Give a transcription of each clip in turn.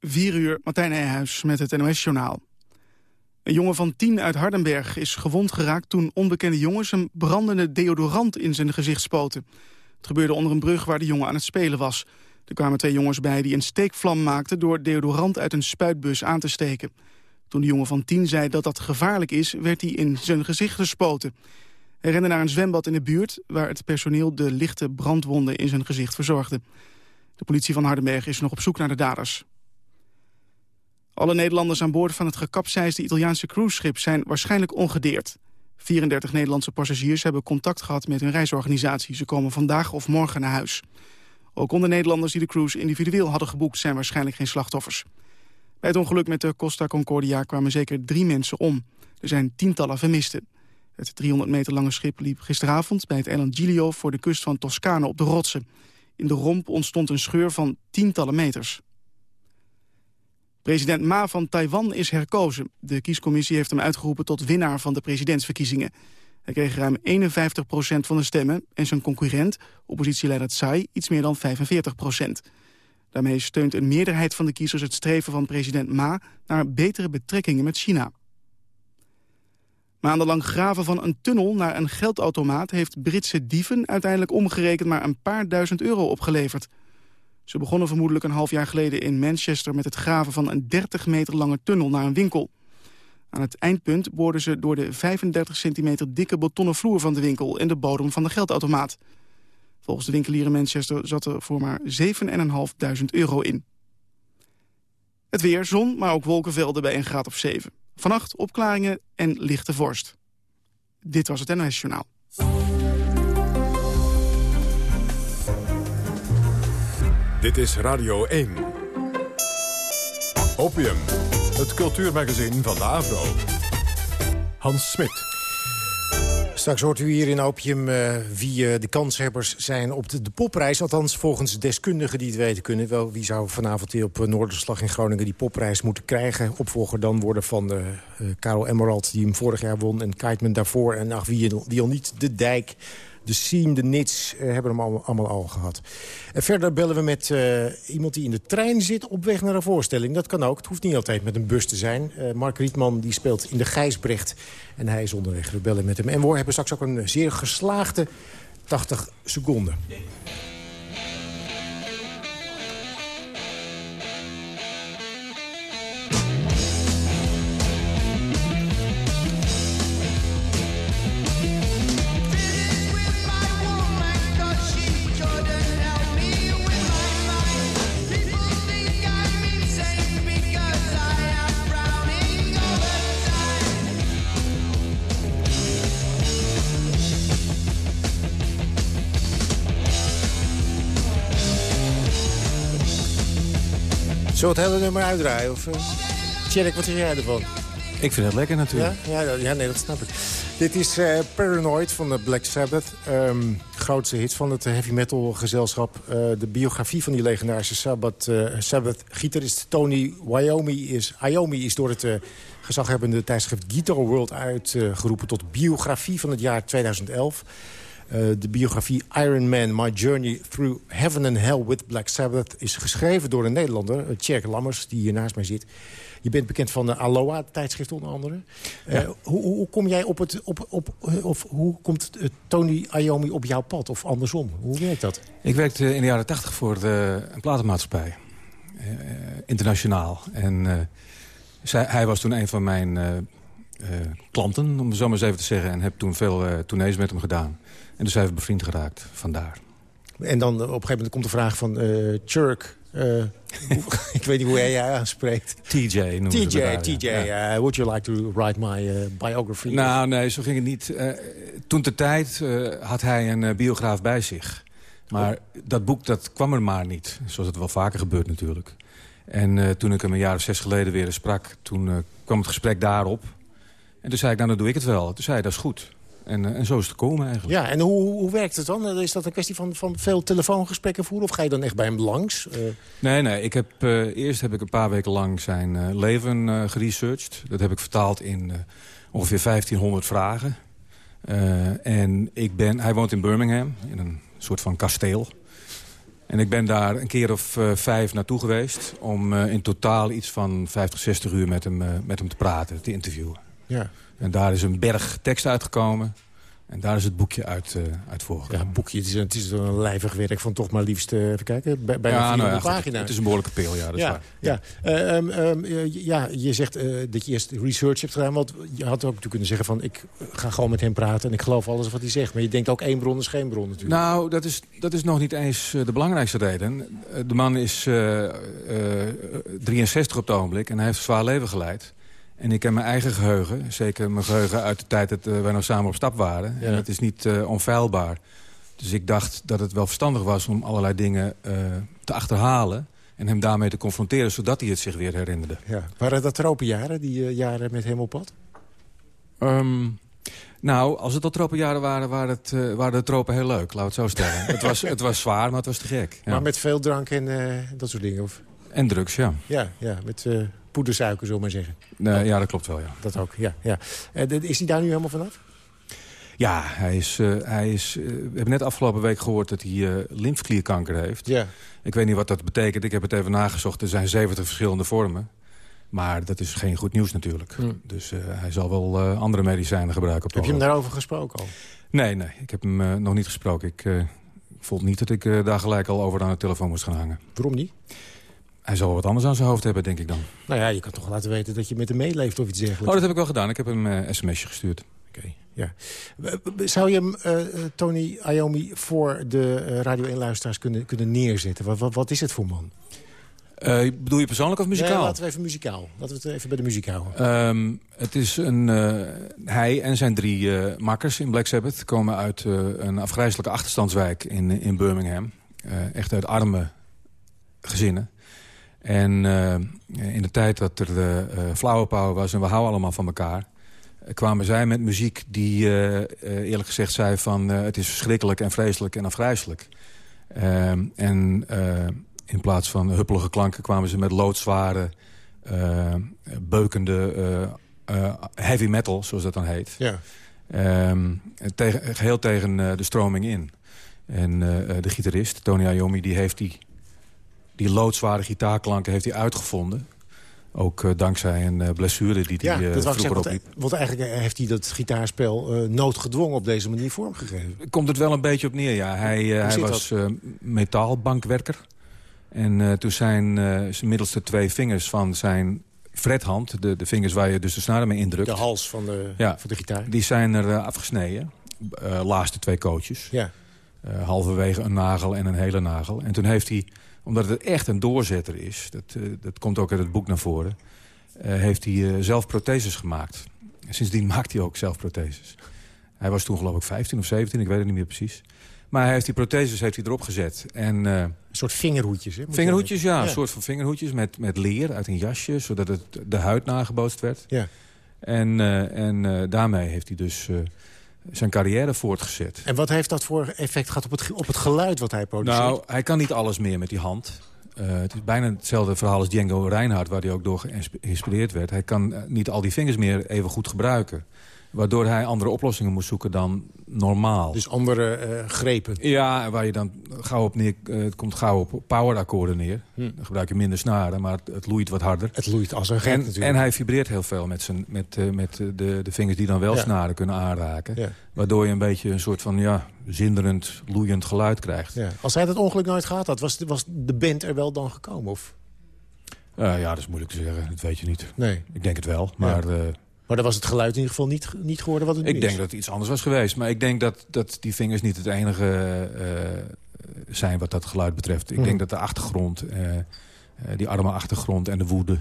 4 uur, Martijn Nijhuis met het NOS-journaal. Een jongen van 10 uit Hardenberg is gewond geraakt... toen onbekende jongens een brandende deodorant in zijn gezicht spoten. Het gebeurde onder een brug waar de jongen aan het spelen was. Er kwamen twee jongens bij die een steekvlam maakten... door deodorant uit een spuitbus aan te steken. Toen de jongen van 10 zei dat dat gevaarlijk is... werd hij in zijn gezicht gespoten. Hij rende naar een zwembad in de buurt... waar het personeel de lichte brandwonden in zijn gezicht verzorgde. De politie van Hardenberg is nog op zoek naar de daders. Alle Nederlanders aan boord van het gekapseisde Italiaanse cruiseschip zijn waarschijnlijk ongedeerd. 34 Nederlandse passagiers hebben contact gehad met hun reisorganisatie. Ze komen vandaag of morgen naar huis. Ook onder Nederlanders die de cruise individueel hadden geboekt... zijn waarschijnlijk geen slachtoffers. Bij het ongeluk met de Costa Concordia kwamen zeker drie mensen om. Er zijn tientallen vermisten. Het 300 meter lange schip liep gisteravond bij het eiland Giglio... voor de kust van Toscane op de rotsen. In de romp ontstond een scheur van tientallen meters. President Ma van Taiwan is herkozen. De kiescommissie heeft hem uitgeroepen tot winnaar van de presidentsverkiezingen. Hij kreeg ruim 51% van de stemmen en zijn concurrent, oppositieleider Tsai, iets meer dan 45% Daarmee steunt een meerderheid van de kiezers het streven van president Ma naar betere betrekkingen met China. Maandenlang graven van een tunnel naar een geldautomaat... heeft Britse dieven uiteindelijk omgerekend maar een paar duizend euro opgeleverd. Ze begonnen vermoedelijk een half jaar geleden in Manchester... met het graven van een 30 meter lange tunnel naar een winkel. Aan het eindpunt boorden ze door de 35 centimeter dikke betonnen vloer van de winkel... en de bodem van de geldautomaat. Volgens de winkelier in Manchester zat er voor maar 7.500 euro in. Het weer, zon, maar ook wolkenvelden bij een graad of 7. Vannacht opklaringen en lichte vorst. Dit was het NOS Journaal. Dit is Radio 1. Opium, het cultuurmagazin van de Avro. Hans Smit. Straks hoort u hier in Opium uh, wie uh, de kanshebbers zijn op de, de, popprijs. Althans, volgens deskundigen die het weten kunnen. Wel, wie zou vanavond hier op uh, Noorderslag in Groningen die popprijs moeten krijgen. Opvolger dan worden van Karel Emerald, die hem vorig jaar won. En Keitman daarvoor. En ach, wie, wie al niet, De Dijk de Scene, de Nits uh, hebben hem allemaal, al gehad. En verder bellen we met uh, iemand die in de trein zit op weg naar een voorstelling. Dat kan ook. Het hoeft niet altijd met een bus te zijn. Uh, Mark Rietman die speelt in de Gijsbrecht. En hij is onderweg. We bellen met hem. En we hebben straks ook een zeer geslaagde 80 seconden. Het hele nummer uitdraaien? Of, uh, Tjerk, wat zeg jij ervan? Ik vind het lekker natuurlijk. Ja, ja, ja nee, dat snap ik. Dit is uh, Paranoid van de Black Sabbath. Um, grootste hit van het heavy metal gezelschap. Uh, de biografie van die legendarische Sabbath, uh, Sabbath gitarist Tony Iommi is, Iommi is door het gezaghebbende tijdschrift Guitar World uitgeroepen... tot biografie van het jaar 2011. Uh, de biografie Iron Man, My Journey Through Heaven and Hell with Black Sabbath... is geschreven door een Nederlander, Tjerk Lammers, die hier naast mij zit. Je bent bekend van de Aloha, tijdschrift onder andere. Uh, hoe, hoe, kom jij op het... Op, op, of hoe komt Tony Iommi op jouw pad? Of andersom? Hoe werkt dat? Ik werkte in de jaren tachtig voor de, een platenmaatschappij. Uh, internationaal. En zij, hij was toen een van mijn klanten, om het zo maar eens even te zeggen. En heb toen veel tournees met hem gedaan. En dus zijn we bevriend geraakt, vandaar. En dan op een gegeven moment komt de vraag van uh, Churk... Uh, ik weet niet hoe jij je aanspreekt. TJ noemen TJ, daar, TJ, ja. uh, would you like to write my biography? Nou, nee, zo ging het niet. toen de tijd had hij een biograaf bij zich. Maar dat boek dat kwam er maar niet. Zoals het wel vaker gebeurt natuurlijk. En toen ik hem een jaar of zes geleden weer sprak... toen kwam het gesprek daarop. En toen zei ik, nou, dan doe ik het wel. Toen zei hij, dat is goed. En, eh, en zo is het komen eigenlijk. Ja, en hoe, hoe werkt het dan? Is dat een kwestie van, van veel telefoongesprekken voeren? Of ga je dan echt bij hem langs? Uh... Nee, nee. Ik heb, uh, eerst heb ik een paar weken lang zijn uh, leven geresearched. Dat heb ik vertaald in ongeveer 1500 vragen. en ik ben, hij woont in Birmingham, in een soort van kasteel. En ik ben daar een keer of uh, vijf naartoe geweest... om uh, in totaal iets van 50, 60 uur met hem, uh, met hem te praten, te interviewen. Ja. En daar is een berg tekst uitgekomen. En daar is het boekje uit, uh, uit voorgekomen. Ja, boekje. Het is, een, het is een lijvig werk van toch maar liefst, uh, even kijken, bijna ja, 400 nou ja, pagina's. Het is een behoorlijke pil, ja. Dat ja, is waar. Ja. Ja. Uh, um, um, ja, je zegt dat je eerst research hebt gedaan. Want je had ook natuurlijk kunnen zeggen van... ik ga gewoon met hem praten en ik geloof alles wat hij zegt. Maar je denkt ook één bron is geen bron natuurlijk. Nou, dat is, dat is nog niet eens de belangrijkste reden. De man is 63 op het ogenblik en hij heeft een zwaar leven geleid. En ik heb mijn eigen geheugen. Zeker mijn geheugen uit de tijd dat uh, wij nog samen op stap waren. Ja. En het is niet uh, onfeilbaar. Dus ik dacht dat het wel verstandig was om allerlei dingen uh, te achterhalen. En hem daarmee te confronteren, zodat hij het zich weer herinnerde. Ja. Waren dat tropenjaren, die jaren met hem op pad? Um, nou, als het al tropenjaren waren, waren, het, uh, waren de tropen heel leuk. Laat het zo stellen. het, was, het was zwaar, maar het was te gek. Ja. Maar met veel drank en dat soort dingen? Of? En drugs, ja. Ja, ja met poedersuiker, zullen maar zeggen. Nee, ja, dat klopt wel, ja. Dat ook, ja. ja. Uh, is hij daar nu helemaal vanaf? Ja, hij is, uh, hij is, uh, we hebben net afgelopen week gehoord dat hij uh, lymfklierkanker heeft. Ja. Ik weet niet wat dat betekent. Ik heb het even nagezocht. Er zijn 70 verschillende vormen. Maar dat is geen goed nieuws natuurlijk. Hm. Dus hij zal wel andere medicijnen gebruiken. Op heb je hem daarover gesproken al? Nee, nee. Ik heb hem nog niet gesproken. Ik vond niet dat ik daar gelijk al over aan de telefoon moest gaan hangen. Waarom niet? Hij zal wat anders aan zijn hoofd hebben, denk ik dan. Nou ja, je kan toch laten weten dat je met hem meeleeft of iets dergelijks. Oh, dat heb ik wel gedaan. Ik heb hem een uh, sms'je gestuurd. Oké, okay, ja. Zou je hem, uh, Tony Iommi, voor de uh, Radio 1-luisteraars kunnen, kunnen neerzetten? Wat, wat, wat, is het voor man? Uh, bedoel je persoonlijk of muzikaal? Nee, laten we even muzikaal. Laten we het even bij de muziek houden. Um, het is een, uh, hij en zijn drie uh, makkers in Black Sabbath... komen uit een afgrijzelijke achterstandswijk in, in Birmingham. echt uit arme gezinnen. En uh, in de tijd dat er uh, flower power was en we houden allemaal van elkaar... kwamen zij met muziek die uh, eerlijk gezegd zei van... het is verschrikkelijk en vreselijk en afgrijzelijk. Ehm, en in plaats van huppelige klanken kwamen ze met loodzware, beukende heavy metal, zoals dat dan heet. Ja. Um, tegen, geheel tegen de stroming in. En de gitarist, Tony Iommi, die heeft die die loodzware gitaarklanken heeft hij uitgevonden. Ook uh, dankzij een uh, blessure die hij ja, uh, vroeger zeggen, opliep. Want, want eigenlijk heeft hij dat gitaarspel noodgedwongen op deze manier vormgegeven. Komt het wel een beetje op neer, ja. Hij, hij was metaalbankwerker. En toen zijn zijn middelste twee vingers van zijn frethand... De, de vingers waar je dus de snaren mee indrukt... De hals van de, ja, van de gitaar. Die zijn er afgesneden. laatste twee kootjes. Ja. halverwege een nagel en een hele nagel. En toen heeft hij omdat het echt een doorzetter is, dat, uh, dat komt ook uit het boek naar voren... Uh, heeft hij uh, zelf protheses gemaakt. En sindsdien maakt hij ook zelf protheses. Hij was toen geloof ik 15 of 17, ik weet het niet meer precies. Maar hij heeft die protheses heeft hij erop gezet. En, een soort vingerhoedjes, hè? Vingerhoedjes, ja, ja, Een soort van vingerhoedjes met, met leer uit een jasje... zodat het de huid nagebootst werd. Ja. En, en daarmee heeft hij dus zijn carrière voortgezet. En wat heeft dat voor effect gehad op het, op het geluid wat hij produceert? Nou, hij kan niet alles meer met die hand. Uh, het is bijna hetzelfde verhaal als Django Reinhardt... waar hij ook door geïnspireerd werd. Hij kan niet al die vingers meer even goed gebruiken. Waardoor hij andere oplossingen moest zoeken dan normaal. Dus andere uh, grepen? Ja, waar je dan gauw op neer... Uh, het komt gauw op powerakkoorden neer. Hm. Dan gebruik je minder snaren, maar het, het, loeit wat harder. Het loeit als een gek en, natuurlijk. En hij vibreert heel veel met, zijn, met, uh, met de, de vingers die dan wel Ja. snaren kunnen aanraken. Ja. Waardoor je een beetje een soort van ja, zinderend, loeiend geluid krijgt. Ja. Als hij dat ongeluk nooit gehad had, was, was de band er wel dan gekomen? Of? Ja, dat is moeilijk te zeggen. Dat weet je niet. Nee. Ik denk het wel, maar... Maar dan was het geluid in ieder geval niet, niet geworden wat het nu ik is. denk dat het iets anders was geweest. Maar ik denk dat, dat die vingers niet het enige uh, zijn wat dat geluid betreft. Ik Mhm. denk dat de achtergrond, uh, uh, die arme achtergrond en de woede...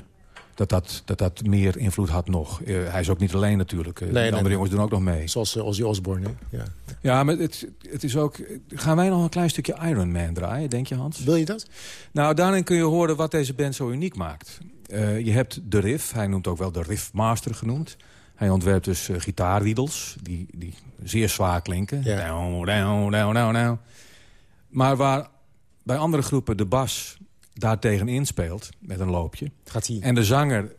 Dat dat, dat dat meer invloed had nog. Uh, hij is ook niet alleen natuurlijk. Nee, nee, andere nee. jongens doen ook nog mee. Zoals uh, Ozzy Osbourne, hè? Ja. Ja, maar het, het is ook... Gaan wij nog een klein stukje Iron Man draaien, denk je Hans? Wil je dat? Nou, daarin kun je horen wat deze band zo uniek maakt. Uh, je hebt de riff, hij noemt ook wel de riffmaster genoemd. Hij ontwerpt dus uh, gitaarriedels, die, die zeer zwaar klinken. Ja. Down, down, down, down, down. Maar waar bij andere groepen de bas daartegen inspeelt met een loopje... Gaat hij... en de zanger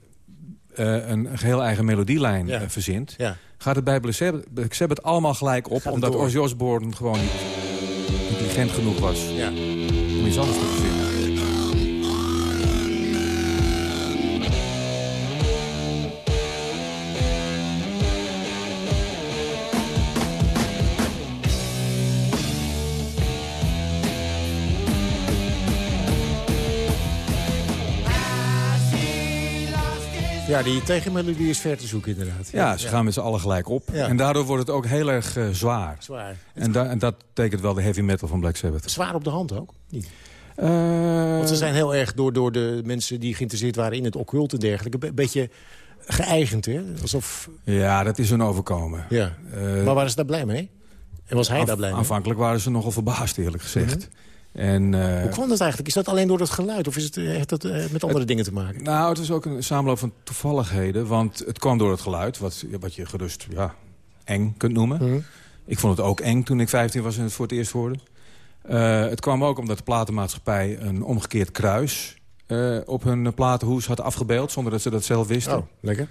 uh, een geheel eigen melodielijn Ja. verzint... Ja. gaat het bij Black Sabbath- Black Sabbath allemaal gelijk op... Het omdat door. Ozzy Osbourne gewoon niet intelligent genoeg was... Ja. om iets anders te verzinnen. Ja, die tegenmelodie is ver te zoeken inderdaad. Ja, ze gaan met z'n allen gelijk op. Ja. En daardoor wordt het ook heel erg eh, zwaar. Zwaar. En, da- en dat tekent wel de heavy metal van Black Sabbath. Zwaar op de hand ook? Niet. Eh, Want ze zijn heel erg door, door de mensen die geïnteresseerd waren in het occult en dergelijke... een be- beetje geëigend, hè? Alsof... Ja, dat is hun overkomen. Ja. Eh, maar waren ze daar blij mee? En was hij Af- daar blij mee? Aanvankelijk waren ze nogal verbaasd, eerlijk gezegd. En, eh, Hoe kwam dat eigenlijk? Is dat alleen door het geluid? Of is het, eh, heeft dat eh, met andere dingen te maken? Nou, het is ook een samenloop van toevalligheden. Want het kwam door het geluid, wat, wat je gerust ja, eng kunt noemen. Mhm. Ik vond het ook eng toen ik 15 was en het voor het eerst hoorde. Het kwam ook omdat de platenmaatschappij een omgekeerd kruis... op hun platenhoes had afgebeeld, zonder dat ze dat zelf wisten. Oh, lekker.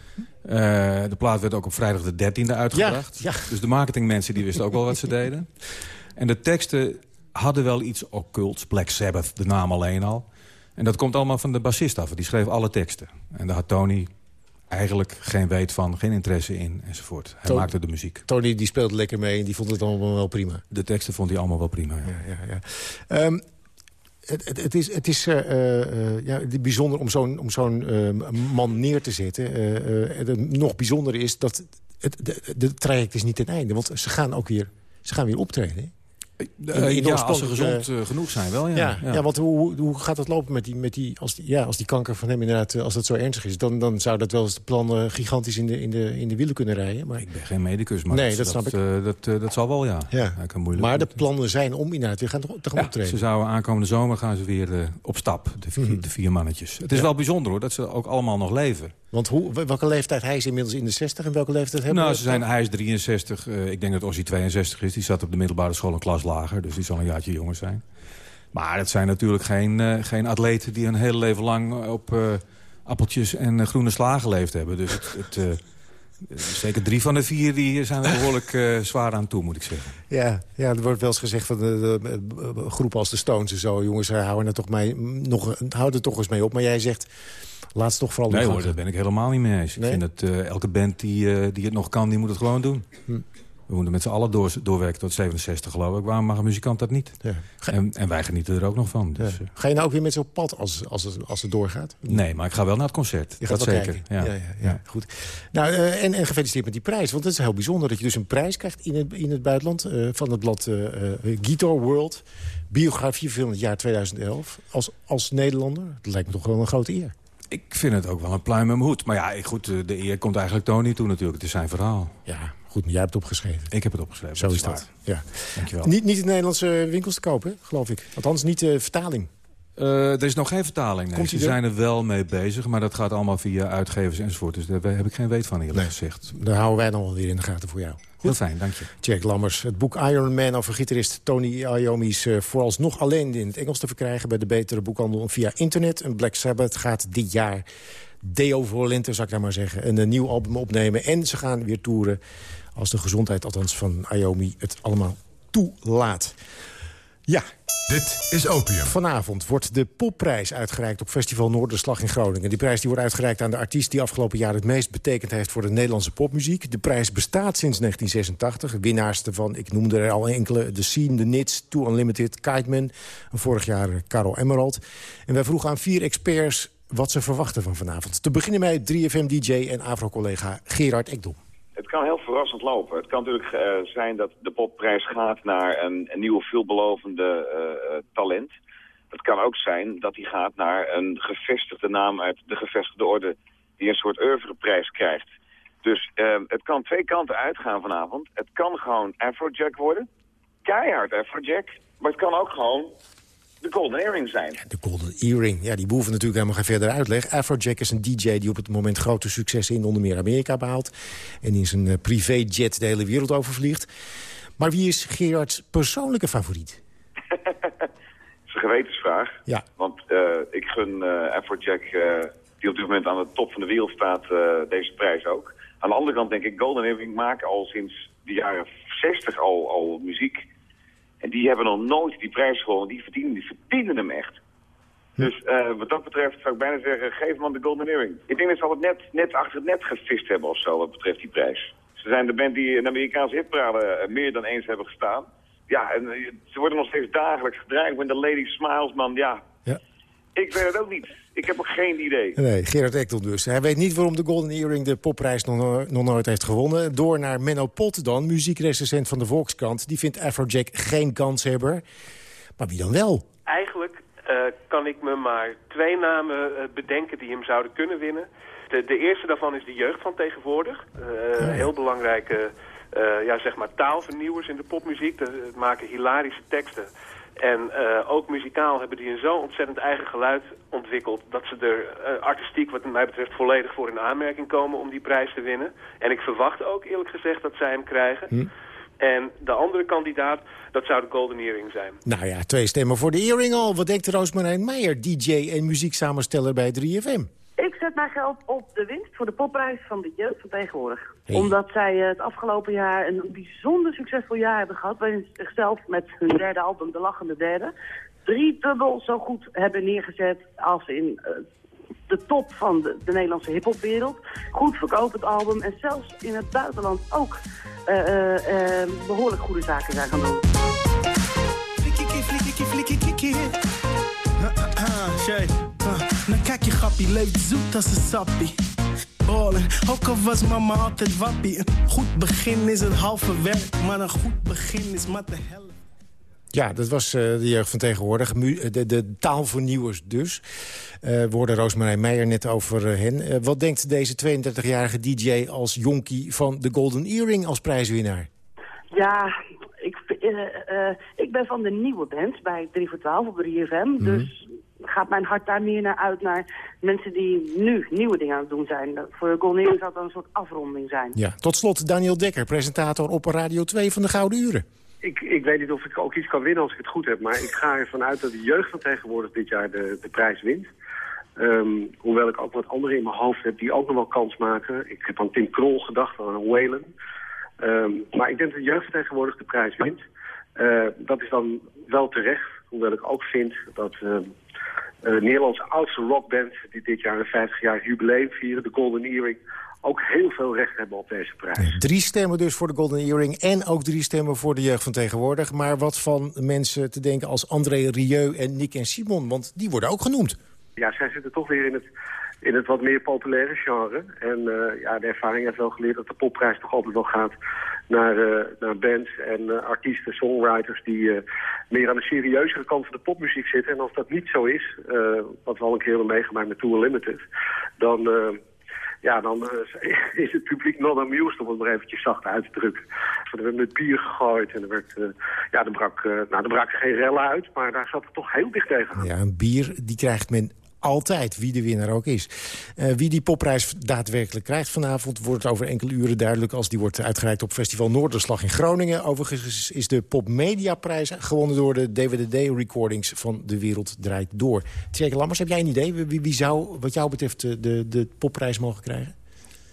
De plaat werd ook op vrijdag de 13e uitgebracht. Ja, ja. Dus de marketingmensen die wisten ook wel wat ze deden. En de teksten hadden wel iets occults. Black Sabbath, de naam alleen al. En dat komt allemaal van de bassist af. Die schreef alle teksten. En daar had Tony eigenlijk geen weet van, geen interesse in enzovoort. Hij maakte de muziek. Tony die speelde lekker mee en die vond het allemaal wel prima. De teksten vond hij allemaal wel prima. Ja. Ja, ja, ja. Ehm, het, het, het is, het is eh, eh, eh, ja, bijzonder om zo'n om zo'n man neer te zetten. Het nog bijzondere is dat het de, de traject is niet ten einde. Want ze gaan ook weer, ze gaan weer optreden. Hè? Eh, in de ja, als ze gezond eh, genoeg zijn wel, ja. Ja, ja. want hoe, hoe- gaat dat lopen met die, met die, als die, ja, als die kanker van hem inderdaad, eh, als dat zo ernstig is, dan, dan zou dat wel eens de plan eh, gigantisch in de, in, de, in de wielen kunnen rijden. Maar, Ik ben geen medicus, maar Nee, dat snap ik. eh, dat, eh, dat zal wel, ja. Ja. Dat kan moeilijk maar de plannen zijn om inderdaad weer gaan, te gaan Ja, optreden. ze zouden aankomende zomer gaan ze weer eh, op stap, de vier, de vier mannetjes. Het is Ja. wel bijzonder hoor, dat ze ook allemaal nog leven. Want hoe, welke leeftijd? Hij is inmiddels in de 60 en welke leeftijd hebben Nou, we? ze zijn, hij is 63, eh, ik denk dat Ossie 62 is. Die zat op de middelbare school een klas lager, dus die zal een jaartje jonger zijn. Maar het zijn natuurlijk geen, eh, geen atleten die hun hele leven lang op eh, appeltjes en eh, groene sla geleefd hebben. Dus het, het, eh, zeker drie van de vier die zijn er behoorlijk eh, zwaar aan toe, moet ik zeggen. Ja, ja, er wordt wel eens gezegd van de, de, de groepen als de Stones en zo. Jongens, eh, houden er toch, mee, nog, houden er toch eens mee op. Maar jij zegt, laat ze toch vooral Nee hoor, daar ben ik helemaal niet mee eens. Nee? Ik vind dat eh, elke band die, eh, die het nog kan, die moet het gewoon doen. Hm. We moeten met z'n allen door, doorwerken tot 67 geloof ik. Waarom mag een muzikant dat niet? Ja. En, en wij genieten er ook nog van. Dus, eh, Ga je nou ook weer met zo'n pad als, als, het, als het doorgaat? nee, maar ik ga wel naar het concert. Je gaat dat zeker. Ja. Ja, ja, goed. Nou, eh, en, en gefeliciteerd met die prijs. Want het is heel bijzonder dat je dus een prijs krijgt in het, in het buitenland... eh, van het blad eh, Guitar World. Biografie van het jaar 2011. Als, als Nederlander. Dat lijkt me toch wel een grote eer. Ik vind het ook wel een pluim in mijn hoed. Maar ja, goed, de eer komt eigenlijk Tony toe natuurlijk. Het is zijn verhaal. Ja, goed, maar jij hebt het opgeschreven. Ik heb het opgeschreven. Zo is dat. Ja. Dankjewel. Niet, niet in Nederlandse winkels te kopen, geloof ik. Althans, niet de vertaling. Eh, er is nog geen vertaling. Nee. Ze die er? zijn er wel mee bezig, maar dat gaat allemaal via uitgevers enzovoort. Dus daar heb ik geen weet van eerlijk Nee. gezegd. Daar houden wij dan wel weer in de gaten voor jou. Heel fijn, dank je. Jack Lammers, het boek Iron Man over gitarist Tony Iommi... is eh, vooralsnog alleen in het Engels te verkrijgen... bij de betere boekhandel via internet. En Black Sabbath gaat dit jaar, deo voor lente zou ik daar maar zeggen... een, eh, nieuw album opnemen en ze gaan weer toeren... als de gezondheid althans van Iommi het allemaal toelaat. Ja, Dit is Opium. Vanavond wordt de popprijs uitgereikt op Festival Noorderslag in Groningen. Die prijs die wordt uitgereikt aan de artiest die afgelopen jaar het meest betekend heeft voor de Nederlandse popmuziek. De prijs bestaat sinds 1986. Winnaars ervan, ik noemde er al enkele, The Scene, The Nits, Too Unlimited. En vorig jaar Carol Emerald. En wij vroegen aan vier experts wat ze verwachten van vanavond. Te beginnen met 3FM-dj en AVRO-collega Gerard Ekdom. Het kan heel verrassend lopen. Het kan natuurlijk eh, zijn dat de popprijs gaat naar een, een nieuwe veelbelovende eh, eh, talent. Het kan ook zijn dat hij gaat naar een gevestigde naam uit de gevestigde orde... die een soort oeuvreprijs krijgt. Dus eh, het kan twee kanten uitgaan vanavond. Het kan gewoon Afrojack worden. Keihard Afrojack. Maar het kan ook gewoon de Golden Earring zijn. De Golden Earring, ja, die behoeven natuurlijk helemaal geen verder uitleg. Afrojack is een DJ die op het moment grote successen in onder meer Amerika behaalt. En in zijn eh, privéjet de hele wereld overvliegt. Maar wie is Gerards persoonlijke favoriet? Dat is een gewetensvraag. Ja. Want eh, ik gun eh Afrojack, die op dit moment aan de top van de wereld staat, deze prijs ook. Aan de andere kant denk ik, Golden Earring maken al sinds de jaren 60 al, al muziek. En die hebben nog nooit die prijs gewonnen. Die verdienen, die verdienen hem echt. Dus uh, wat dat betreft zou ik bijna zeggen, geef hem de Golden Earring. Ik denk dat ze al het net, net achter het net gevist hebben of zo, wat betreft die prijs. Ze zijn de band die in de Amerikaanse hitparade meer dan eens hebben gestaan. Ja, en ze worden nog steeds dagelijks gedraaid. When the lady smiles, man, ja. Ik weet het ook niet. Ik heb ook geen idee. Nee, Gerard Ekdel dus. Hij weet niet waarom de Golden Earring de popprijs nog, nog nooit heeft gewonnen. Door naar Menno Pot dan, muziekrecensent van de Volkskrant. Die vindt Afrojack geen kanshebber. Maar wie dan wel? Eigenlijk uh, kan ik me maar twee namen uh, bedenken die hem zouden kunnen winnen. De, de, eerste daarvan is de jeugd van tegenwoordig. Uh, oh. Heel belangrijke ja, zeg maar taalvernieuwers in de popmuziek. De, maken hilarische teksten. En uh, ook muzikaal hebben die een zo ontzettend eigen geluid ontwikkeld... dat ze er uh, artistiek, wat mij betreft, volledig voor in aanmerking komen om die prijs te winnen. En ik verwacht ook eerlijk gezegd dat zij hem krijgen. Hm. En de andere kandidaat, dat zou de Golden Earring zijn. Nou ja, twee stemmen voor de Earring al. Wat denkt Roosmarijn Meijer, DJ en muzieksamensteller bij 3FM? Ik zet mijn geld op de winst voor de popprijs van de jeugd van tegenwoordig. Omdat zij eh, het afgelopen jaar een bijzonder succesvol jaar hebben gehad... waarin ze zichzelf met hun derde album, De Lachende Derde... drie dubbel zo goed hebben neergezet als in uh, de top van de, de Nederlandse hiphopwereld. Goed verkopend album en zelfs in het buitenland ook uh, behoorlijk goede zaken zijn gaan doen. Dan kijk je grappie, leeft zoet als een sappie. Ballen, ook al was mama altijd wappie. Een goed begin is het halve werk, maar een goed begin is maar de helft. Ja, dat was uh, de jeugd van tegenwoordig. Eh, de, de taalvernieuwers dus. Uh, we hoorden Roosmarijn Meijer net over uh, hen. Uh, wat denkt deze 32-jarige DJ als jonkie van de Golden Earring als prijswinnaar? Ja, ik, ik ben van de nieuwe band bij 3 voor 12 op de 3FM. Mm Dus gaat mijn hart daar meer naar uit naar mensen die nu nieuwe dingen aan het doen zijn. Voor Golden zou dat dan een soort afronding zijn. Ja, tot slot Daniel Dekker, presentator op Radio 2 van de Gouden Uren. Ik, ik weet niet of ik ook iets kan winnen als ik het goed heb, maar ik ga ervan uit dat de jeugd van tegenwoordig dit jaar de, de prijs wint. Um, hoewel ik ook wat anderen in mijn hoofd heb die ook nog wel kans maken. Ik heb aan Tim Krol gedacht, aan Whalen. Um, maar ik denk dat de jeugd van tegenwoordig de prijs wint. Uh, dat is dan wel terecht, hoewel ik ook vind dat uh, uh, Nederlandse oudste rockband... die dit jaar een 50 jaar jubileum vieren, de Golden Earring... ook heel veel recht hebben op deze prijs. Drie stemmen dus voor de Golden Earring en ook drie stemmen voor de jeugd van tegenwoordig. Maar wat van mensen te denken als André Rieu en Nick en Simon? Want die worden ook genoemd. Ja, zij zitten toch weer in het, in het wat meer populaire genre. En uh, ja, de ervaring heeft wel geleerd dat de popprijs toch altijd wel gaat naar, uh, naar bands en uh, artiesten, songwriters die meer aan de serieuzere kant van de popmuziek zitten. En als dat niet zo is, wat we al een keer hebben meegemaakt met Tour Limited, dan ja, dan is het publiek non amused, om het maar eventjes zacht uit te drukken. Er werd met bier gegooid en er werd, ja, er brak, nou, er brak geen rellen uit, maar daar zat het toch heel dicht tegen. Ja, een bier, die krijgt men altijd, wie de winnaar ook is. Uh, wie die popprijs daadwerkelijk krijgt vanavond... wordt over enkele uren duidelijk als die wordt uitgereikt op Festival Noorderslag in Groningen. Overigens is de Popmediaprijs gewonnen door de DVD-recordings van De Wereld Draait Door. Tjerke Lammers, heb jij een idee? Wie, wie zou wat jou betreft de, de popprijs mogen krijgen?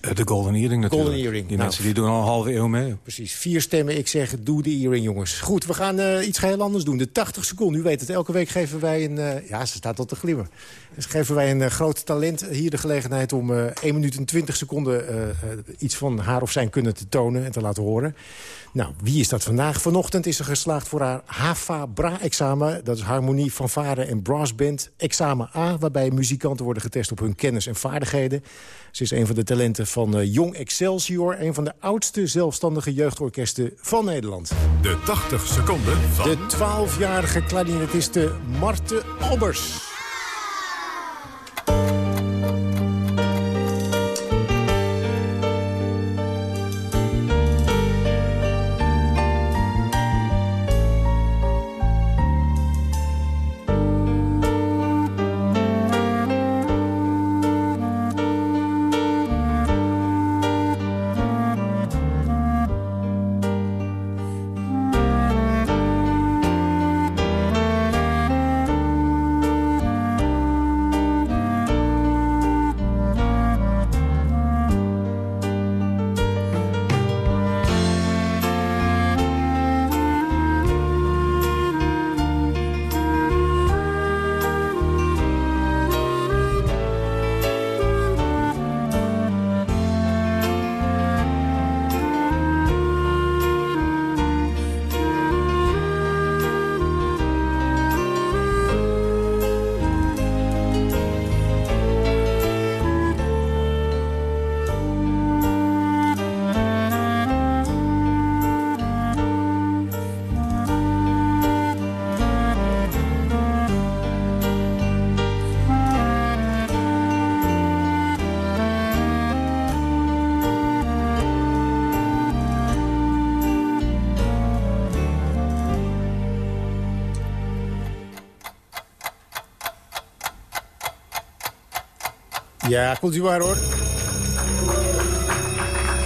Eh, de Golden Earring natuurlijk. Golden Earring. Die nou, mensen die doen al een halve eeuw mee. Precies. Vier stemmen. Ik zeg, doe de Earring, jongens. Goed, we gaan uh, iets heel anders doen. De 80 seconden. U weet het, elke week geven wij een... Uh, ja, ze staat tot te glimmen. Dus geven wij een uh, groot talent hier de gelegenheid... om 1 minuut en 20 seconden iets van haar of zijn kunnen te tonen en te laten horen. Nou, wie is dat vandaag? Vanochtend is ze geslaagd voor haar HAFA-BRA-examen. Dat is Harmonie, Fanfare en Brassband. Examen A, waarbij muzikanten worden getest op hun kennis en vaardigheden. Ze is een van de talenten van uh, Jong Excelsior... een van de oudste zelfstandige jeugdorkesten van Nederland. De 80 seconden van... De 12-jarige klarinetiste Marte Albers. Ja, komt u maar hoor.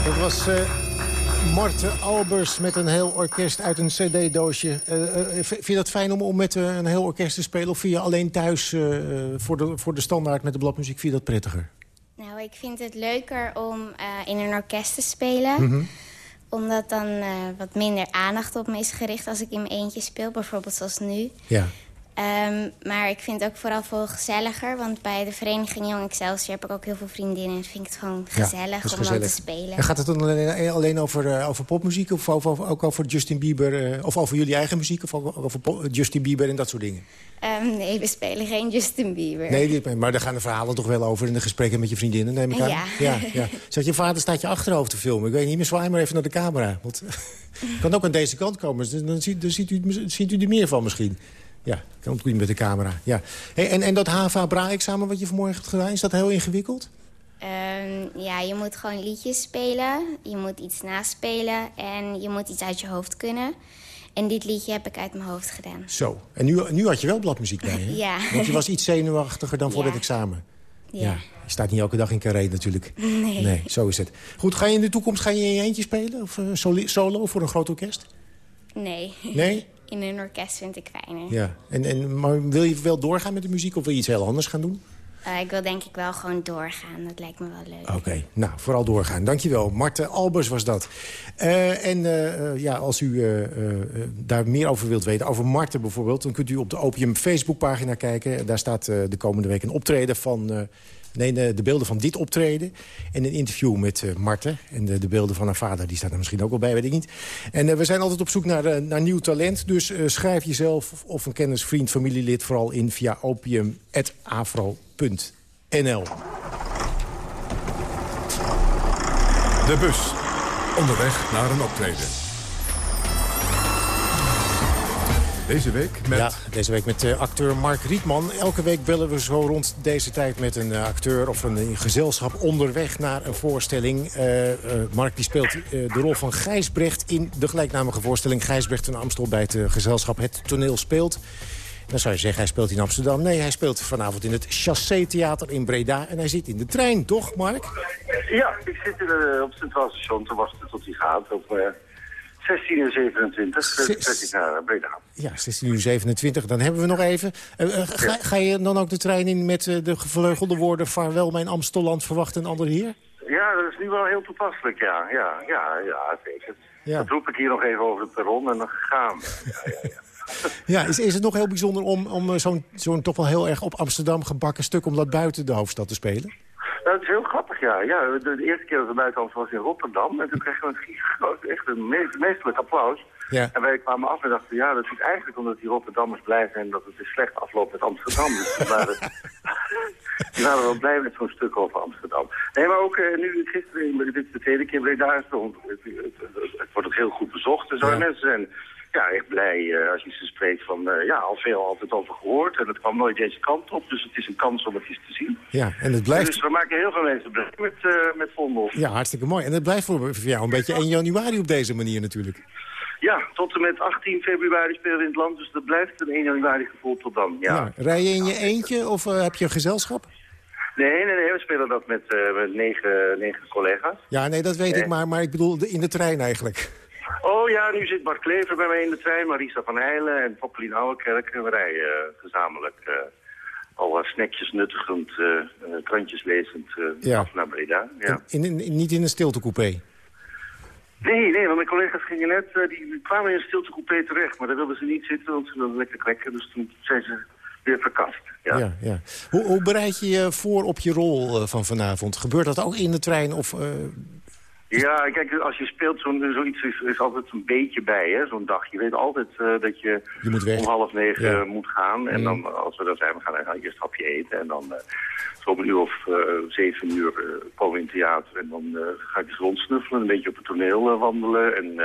Dat was uh, Marten Albers met een heel orkest uit een cd-doosje. Uh, vind je dat fijn om, om met een heel orkest te spelen? Of vind je alleen thuis voor, de, voor de standaard met de bladmuziek vind je dat prettiger? Nou, ik vind het leuker om in een orkest te spelen. Mhm. Omdat dan wat minder aandacht op me is gericht als ik in mijn eentje speel. Bijvoorbeeld zoals nu. Ja. Ehm, maar ik vind het ook vooral veel gezelliger. Want bij de vereniging Jong Excelsior heb ik ook heel veel vriendinnen. En vind ik het gewoon gezellig om dan te spelen. En gaat het dan alleen, alleen over, uh, over popmuziek? Of over, ook over Justin Bieber? Uh, of over jullie eigen muziek? Of over Justin Bieber en dat soort dingen? Um, nee, we spelen geen Justin Bieber. Nee, maar daar gaan de verhalen toch wel over in de gesprekken met je vriendinnen, neem ik aan? Ja. ja, je vader staat je achterhoofd te filmen. Ik weet niet meer, zwaai maar even naar de camera. Want kan ook aan deze kant komen. Dus dan ziet, dan ziet, u, ziet u er meer van misschien. Ja, kan goed met de camera. Ja. Hey, en, en dat HAVA-BRA-examen wat je vanmorgen hebt gedaan, is dat heel ingewikkeld? Um, ja, je moet gewoon liedjes spelen. Je moet iets naspelen en je moet iets uit je hoofd kunnen. En dit liedje heb ik uit mijn hoofd gedaan. Zo. En nu, nu had je wel bladmuziek bij, hè? ja. Want je was iets zenuwachtiger dan voor het examen. Ja. ja. Je staat niet elke dag in carré natuurlijk. Nee. Nee, zo is het. Goed, ga je in de toekomst ga je in je eentje spelen? Of uh, solo voor een groot orkest? Nee. Nee? in een orkest vind ik fijner. Ja, en, en, maar wil je wel doorgaan met de muziek of wil je iets heel anders gaan doen? Uh, ik wil denk ik wel gewoon doorgaan. Dat lijkt me wel leuk. Oké, nou, vooral doorgaan. Dankjewel. Marten Albers was dat. Uh, en uh, ja, als u daar meer over wilt weten, over Marten bijvoorbeeld... dan kunt u op de Opium Facebookpagina kijken. Daar staat de komende week een optreden van Nee, de, de, beelden van dit optreden. En een interview met uh, Marten. En de, de, beelden van haar vader, die staan er misschien ook wel bij, weet ik niet. En uh, we zijn altijd op zoek naar, uh, naar nieuw talent. Dus schrijf jezelf of, of, een kennis, vriend, familielid... vooral in via opium.afro.nl. De bus. Onderweg naar een optreden. Deze week met... Ja, deze week met uh, acteur Mark Rietman. Elke week bellen we zo rond deze tijd met een uh, acteur of een, een, gezelschap onderweg naar een voorstelling. Uh, Mark die speelt de rol van Gijsbrecht in de gelijknamige voorstelling Gijsbrecht in Amstel bij het gezelschap Het Toneel Speelt. Dan zou je zeggen, hij speelt in Amsterdam. Nee, hij speelt vanavond in het Chassé Theater in Breda. En hij zit in de trein, toch, Mark? Ja, ik zit in, op het Centraal Station te wachten tot hij gaat. Op, 16 uur 27, Zes... ik naar Breda. Ja, 16 uur 27, dan hebben we nog even. Uh, ga, ga, je dan ook de trein in met uh, de gevleugelde woorden... vaarwel mijn Amstelland, verwacht een ander hier? Ja, dat is nu wel heel toepasselijk, ja. Ja, ja, ja zeker. Ja. Dat roep ik hier nog even over het perron en dan gaan we. Ja, ja, ja. ja, is, is het nog heel bijzonder om, om zo'n zo'n toch wel heel erg op Amsterdam gebakken stuk... om dat buiten de hoofdstad te spelen? Nou, het is heel grappig, ja. ja de, de eerste keer dat we buiten was in Rotterdam. En toen kregen we een groot, echt een meestelijk applaus. Ja. En wij kwamen af en dachten, ja, dat is eigenlijk omdat die Rotterdammers blij zijn dat het dus slecht afloopt met Amsterdam. Dus die waren, die waren wel blij met zo'n stuk over Amsterdam. Nee, maar ook uh, nu gisteren, dit is de tweede keer Breda, het, het, het, het, wordt ook heel goed bezocht. En zo ja. mensen zijn ja, echt blij uh, als je ze spreekt van, uh, ja, al veel altijd over gehoord. En het kwam nooit deze kant op, dus het is een kans om het eens te zien. Ja, en het blijft... Dus we maken heel veel mensen blij met, uh, met Vondel. Ja, hartstikke mooi. En het blijft voor, voor jou een beetje 1 januari op deze manier natuurlijk. Ja, tot en met 18 februari spelen we in het land, dus dat blijft een 1 januari gevoel tot dan. Ja. ja rij je in je eentje of heb je een gezelschap? Nee, nee, nee, we spelen dat met, met negen, negen collega's. Ja, nee, dat weet ik maar, maar ik bedoel in de trein eigenlijk. Oh ja, nu zit Bart Klever bij mij in de trein, Marisa van Heijlen en Poppeline Ouwekerk. We rijden uh, gezamenlijk uh, al wat snackjes nuttigend, uh, krantjes lezend ja. af naar Breda. Ja. In, in, in, niet in een stiltecoupé? Nee, nee, want mijn collega's gingen net, die kwamen in een stiltecoupé terecht, maar daar wilden ze niet zitten, want ze wilden lekker kwekken. Dus toen zijn ze weer verkast. Ja. Ja, ja. Hoe, hoe bereid je je voor op je rol van vanavond? Gebeurt dat ook in de trein of... Ja, kijk, als je speelt, zo'n zoiets is, is altijd een beetje bij, hè, zo'n dag. Je weet altijd uh, dat je, je om half negen ja. moet gaan. En dan, als we dan zijn, we gaan, dan gaan we eerst een hapje eten. En dan uh, zo om een uur of uh, zeven uur komen we in het theater. En dan ga ik eens rondsnuffelen, een beetje op het toneel wandelen. En,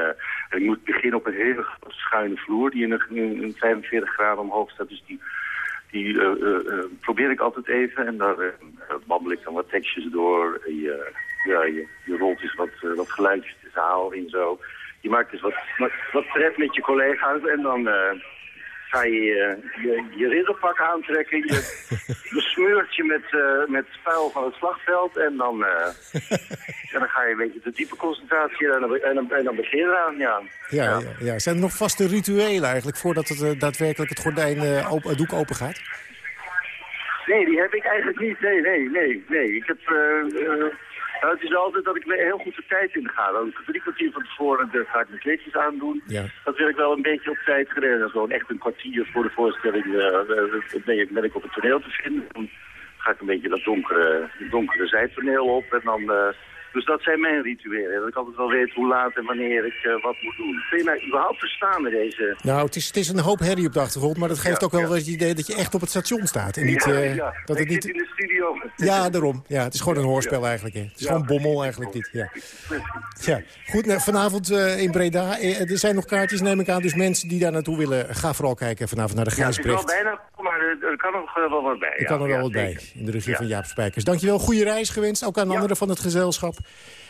en, ik moet beginnen op een hele schuine vloer die in een, in 45 graden omhoog staat. Dus die die uh, uh, probeer ik altijd even en daar babbel ik dan wat tekstjes door. Je, ja, je, je rolt eens wat, wat geluidjes de zaal in zo. Je maakt dus wat, wat, wat pret met je collega's en dan, ga je je, je ridderpak aantrekken. Je besmeurt je met, uh, met vuil van het slagveld. En dan, en dan ga je een beetje de diepe concentratie en dan, en dan, en dan begin je eraan. Ja. Ja, ja. Ja, Zijn er nog vaste rituelen eigenlijk voordat het, daadwerkelijk het gordijn open, doek open gaat? Nee, die heb ik eigenlijk niet. Nee, nee, nee. nee. Ik heb... Nou, het is altijd dat ik heel goed de tijd in de ga. Dan drie kwartier van tevoren ga ik mijn kleedjes aandoen. Ja. Dat wil ik wel een beetje op tijd gereden. Gewoon echt een kwartier voor de voorstelling uh, ben, ik, ben ik op het toneel te vinden. Dan ga ik een beetje dat donkere, donkere zijtoneel op. En dan... Uh, dus dat zijn mijn rituelen. Dat ik altijd wel weet hoe laat en wanneer ik uh, wat moet doen. Kun je mij überhaupt verstaan met deze... Nou, het is, het is een hoop herrie op de achtergrond. Maar dat geeft ook wel ja. het idee dat je echt op het station staat. En niet, uh, ja, dat ik het niet... zit in de studio. Ja, daarom. Ja, het is gewoon een hoorspel eigenlijk. Hè. Het is gewoon bommel eigenlijk dit. Ja. Ja. Goed, nou, vanavond uh, in Breda. Er zijn nog kaartjes, neem ik aan. Dus mensen die daar naartoe willen, ga vooral kijken vanavond naar de Gijsbrecht. Ja, het is wel bijna, maar er, er kan nog wel wat bij. Er kan er wel wat bij, in de regie van Jaap Spijkers. Dankjewel, goede reis gewenst. Ook aan anderen van het gezelschap.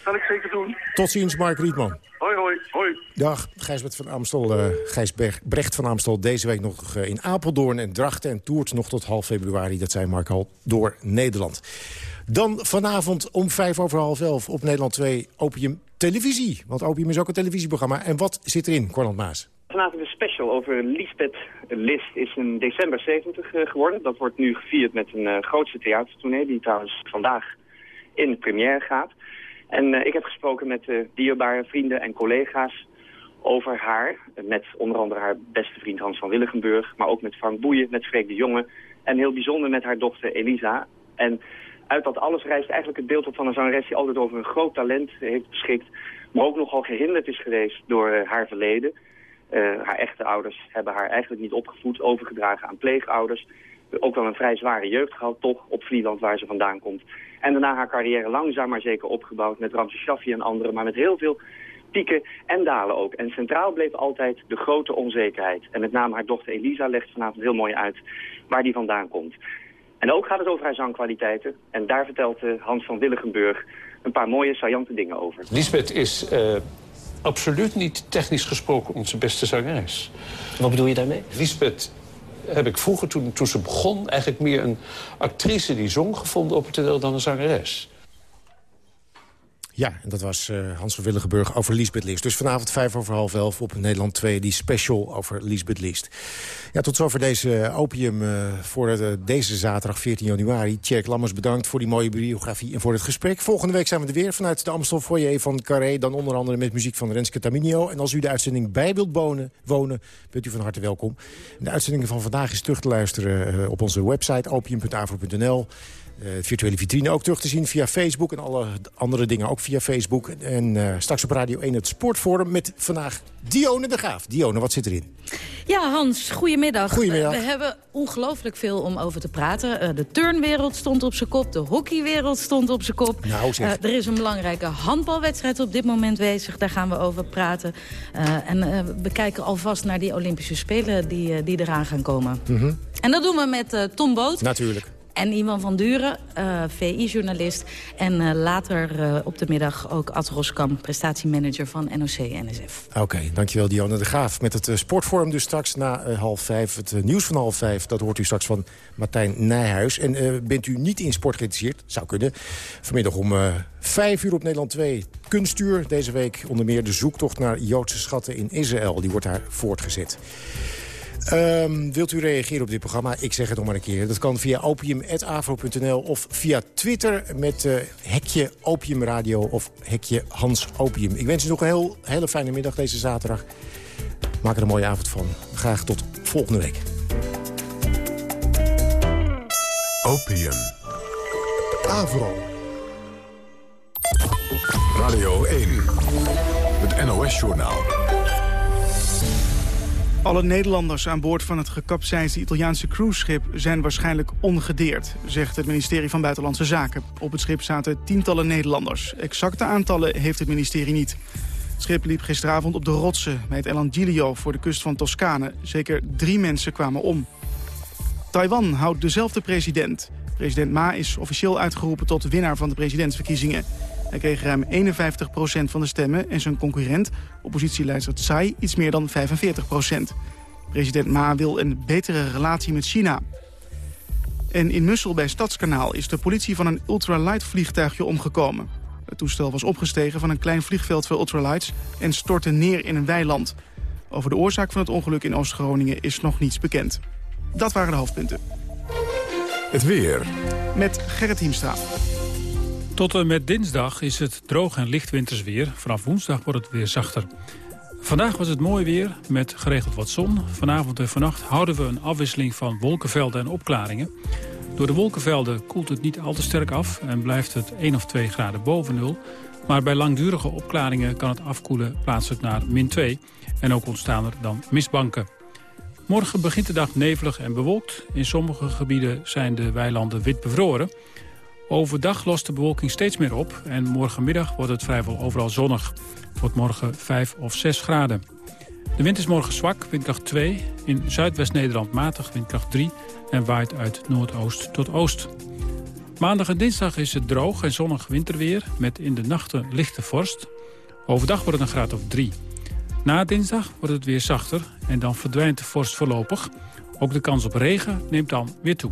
Zal ik zeker doen. Tot ziens, Mark Rietman. Hoi, hoi, hoi. Dag, Gijsbert van Amstel, uh, Gijs Brecht van Amstel. Deze week nog uh, in Apeldoorn en Drachten en toert nog tot half februari. Dat zijn Mark al door Nederland. Dan vanavond om vijf over half elf op Nederland 2 Opium Televisie. Want Opium is ook een televisieprogramma. En wat zit erin, Cornel Maas? Vanavond een special over Lisbeth List is in december 70 uh, geworden. Dat wordt nu gevierd met een grootste theatertournee... die trouwens vandaag in première gaat. En uh, ik heb gesproken met uh, dierbare vrienden en collega's over haar. Met onder andere haar beste vriend Hans van Willigenburg. Maar ook met Frank Boeien, met Freek de Jonge. En heel bijzonder met haar dochter Elisa. En uit dat alles reist eigenlijk het beeld op van een zangeres die altijd over een groot talent heeft beschikt. Maar ook nogal gehinderd is geweest door uh, haar verleden. haar echte ouders hebben haar eigenlijk niet opgevoed, overgedragen aan pleegouders. Ook wel een vrij zware jeugd gehad, toch, op Vlieland waar ze vandaan komt. En daarna haar carrière langzaam maar zeker opgebouwd met Ramses Shaffi en anderen, maar met heel veel pieken en dalen ook. En centraal bleef altijd de grote onzekerheid. En met name haar dochter Elisa legt vanavond heel mooi uit waar die vandaan komt. En ook gaat het over haar zangkwaliteiten. En daar vertelt uh, Hans van Willigenburg een paar mooie, saillante dingen over. Lisbeth is uh, absoluut niet technisch gesproken onze beste zangeres. Wat bedoel je daarmee? Lisbeth heb ik vroeger, toen, toen ze begon... eigenlijk meer een actrice die zong gevonden op het toneel dan een zangeres. Ja, en dat was uh, Hans van Willigenburg over Lisbeth List. Dus vanavond vijf over half elf op Nederland 2, die special over Lisbeth List. Ja, tot zover deze opium uh, voor deze zaterdag 14 januari. Tjerk Lammers bedankt voor die mooie biografie en voor het gesprek. Volgende week zijn we er weer vanuit de Amstel foyer van Carré. Dan onder andere met muziek van Renske Taminio. En als u de uitzending bij wilt wonen, wonen bent u van harte welkom. De uitzending van vandaag is terug te luisteren op onze website opium.avro.nl. Uh, virtuele vitrine ook terug te zien via Facebook. En alle andere dingen ook via Facebook. En uh, straks op Radio 1 het Sportforum met vandaag Dione de Graaf. Dione, wat zit erin? Ja, Hans, goedemiddag. Goedemiddag. We hebben ongelooflijk veel om over te praten. Uh, de turnwereld stond op zijn kop. De hockeywereld stond op zijn kop. Nou, zeg. er is een belangrijke handbalwedstrijd op dit moment bezig. Daar gaan we over praten. en we kijken alvast naar die Olympische Spelen die, die eraan gaan komen. Mm -hmm. En dat doen we met Tom Boot. Natuurlijk. En Iwan van Duren, uh, VI-journalist. En uh, later uh, op de middag ook Ad Roskam, prestatiemanager van NOC-NSF. Oké, dankjewel Dionne de Graaf. Met het sportforum dus straks na half vijf. Het nieuws van half vijf, dat hoort u straks van Martijn Nijhuis. En bent u niet in sport geïnteresseerd? Zou kunnen. Vanmiddag om vijf uur op Nederland 2. Kunstuur, deze week onder meer de zoektocht naar Joodse schatten in Israël. Die wordt daar voortgezet. Um, wilt u reageren op dit programma? Ik zeg het nog maar een keer. Dat kan via opium.avro.nl of via Twitter met uh, hekje opiumradio of hekje Hans Opium. Ik wens u nog een heel, hele fijne middag deze zaterdag. Maak er een mooie avond van. Graag tot volgende week. Opium. Avro. Radio 1. Het NOS-journaal. Alle Nederlanders aan boord van het gekapseisde Italiaanse cruiseschip zijn waarschijnlijk ongedeerd, zegt het ministerie van Buitenlandse Zaken. Op het schip zaten tientallen Nederlanders. Exacte aantallen heeft het ministerie niet. Het schip liep gisteravond op de rotsen bij het eiland voor de kust van Toscane. Zeker drie mensen kwamen om. Taiwan houdt dezelfde president. President Ma is officieel uitgeroepen tot winnaar van de presidentsverkiezingen. Hij kreeg ruim 51% van de stemmen en zijn concurrent, oppositieleider Tsai, iets meer dan 45% President Ma wil een betere relatie met China. En in Mussel bij Stadskanaal is de politie van een ultralight vliegtuigje omgekomen. Het toestel was opgestegen van een klein vliegveld voor ultralights en stortte neer in een weiland. Over de oorzaak van het ongeluk in Oost-Groningen is nog niets bekend. Dat waren de hoofdpunten. Het weer. Met Gerrit Hiemstra. Tot en met dinsdag is het droog en licht wintersweer. Vanaf woensdag wordt het weer zachter. Vandaag was het mooi weer met geregeld wat zon. Vanavond en vannacht houden we een afwisseling van wolkenvelden en opklaringen. Door de wolkenvelden koelt het niet al te sterk af en blijft het 1 of 2 graden boven nul. Maar bij langdurige opklaringen kan het afkoelen plaatselijk naar min 2. En ook ontstaan er dan mistbanken. Morgen begint de dag nevelig en bewolkt. In sommige gebieden zijn de weilanden wit bevroren. Overdag lost de bewolking steeds meer op en morgenmiddag wordt het vrijwel overal zonnig. Het wordt morgen 5 of 6 graden. De wind is morgen zwak, windkracht 2. In Zuidwest-Nederland matig, windkracht 3. En waait uit noordoost tot oost. Maandag en dinsdag is het droog en zonnig winterweer... met in de nachten lichte vorst. Overdag wordt het een graad of 3. Na dinsdag wordt het weer zachter en dan verdwijnt de vorst voorlopig. Ook de kans op regen neemt dan weer toe.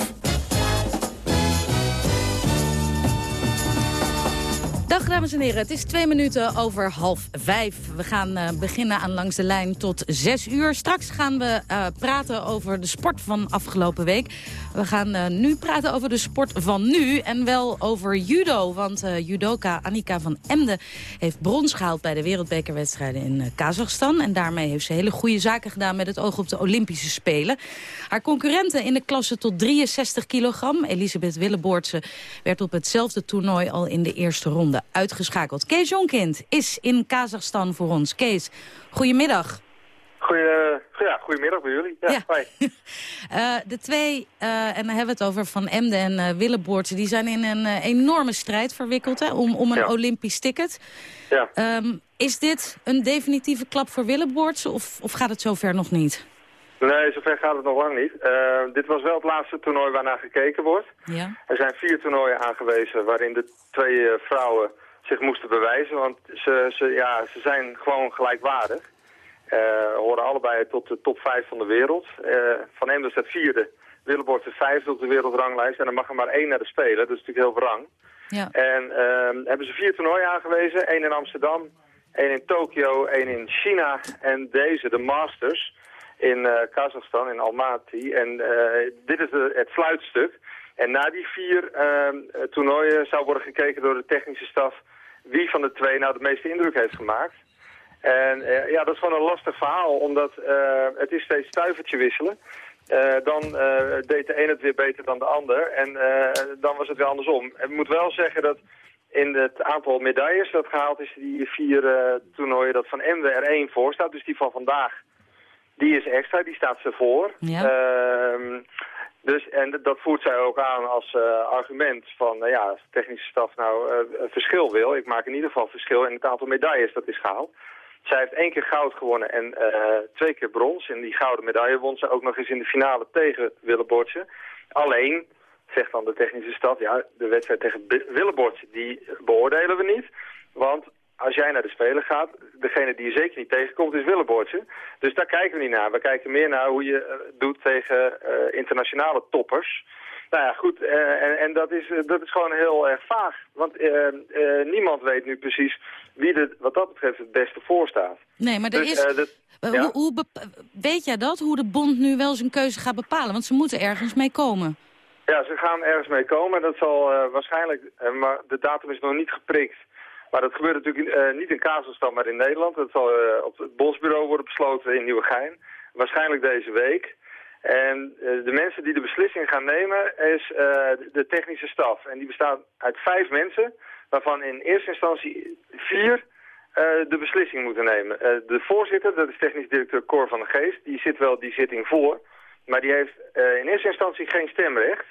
Dames en heren, het is twee minuten over half vijf. We gaan uh, beginnen aan Langs de Lijn tot zes uur. Straks gaan we uh, praten over de sport van afgelopen week. We gaan uh, nu praten over de sport van nu en wel over judo. Want judoka Annika van Emden heeft brons gehaald bij de wereldbekerwedstrijden in Kazachstan. En daarmee heeft ze hele goede zaken gedaan met het oog op de Olympische Spelen. Haar concurrenten in de klasse tot 63 kilogram, Elisabeth Willeboortse, werd op hetzelfde toernooi al in de eerste ronde uitgeschakeld. Kees Jonkind is in Kazachstan voor ons. Kees, goedemiddag. Goeie, ja, goedemiddag bij jullie. Ja, ja. uh, de twee, uh, en dan hebben we het over Van Emden en uh, die zijn in een enorme strijd verwikkeld hè, om, om een ja. Olympisch ticket. Ja. Um, is dit een definitieve klap voor Willeboortse of, of gaat het zover nog niet? Nee, zover gaat het nog lang niet. Uh, dit was wel het laatste toernooi waarnaar gekeken wordt. Ja. Er zijn vier toernooien aangewezen waarin de twee uh, vrouwen zich moesten bewijzen. Want ze, ze, ja, ze zijn gewoon gelijkwaardig. Uh, horen allebei tot de top vijf van de wereld. van Emden staat vierde. Willebord de vijfde op de wereldranglijst. En dan mag er maar één naar de Spelen. Dat is natuurlijk heel wrang. Ja. En ehm, hebben ze vier toernooien aangewezen. één in Amsterdam, één in Tokio, één in China en deze, de Masters in uh, Kazachstan, in Almaty. En dit is de, het sluitstuk. En na die vier uh, toernooien zou worden gekeken door de technische staf... wie van de twee nou de meeste indruk heeft gemaakt. En ja, dat is gewoon een lastig verhaal, omdat het is steeds stuivertje wisselen. dan deed de een het weer beter dan de ander en dan was het weer andersom. En ik moet wel zeggen dat in het aantal medailles dat gehaald is, die vier toernooien, dat van Emden er één voor staat. Dus die van vandaag die is extra, die staat ze voor. Ja. Dus, en dat voert zij ook aan als uh, argument van, uh, ja, als de technische staf nou een verschil wil. Ik maak in ieder geval verschil in het aantal medailles dat is gehaald. Zij heeft één keer goud gewonnen en twee keer brons. En die gouden medaille won ze ook nog eens in de finale tegen Willeboortje. Alleen, zegt dan de technische staf, ja, de wedstrijd tegen Willeboortje, die beoordelen we niet. Want als jij naar de Spelen gaat, degene die je zeker niet tegenkomt is Willeboortje. Dus daar kijken we niet naar. We kijken meer naar hoe je uh, doet tegen uh, internationale toppers. Nou ja, goed. Uh, en, en dat, is, dat is gewoon heel erg vaag. Want niemand weet nu precies wie er wat dat betreft het beste voor staat. Nee, maar er dus, is... dat, hoe, hoe weet jij dat? Hoe de bond nu wel zijn keuze gaat bepalen? Want ze moeten ergens mee komen. Ja, ze gaan ergens mee komen. Dat zal waarschijnlijk... maar de datum is nog niet geprikt. Maar dat gebeurt natuurlijk uh, niet in Kazachstan, maar in Nederland. Dat zal uh, op het Bosbureau worden besloten in Nieuwegein. Waarschijnlijk deze week. En uh, de mensen die de beslissing gaan nemen is de technische staf. En die bestaat uit vijf mensen, waarvan in eerste instantie vier de beslissing moeten nemen. de voorzitter, dat is technisch directeur Cor van de Geest, die zit wel die zitting voor. Maar die heeft in eerste instantie geen stemrecht.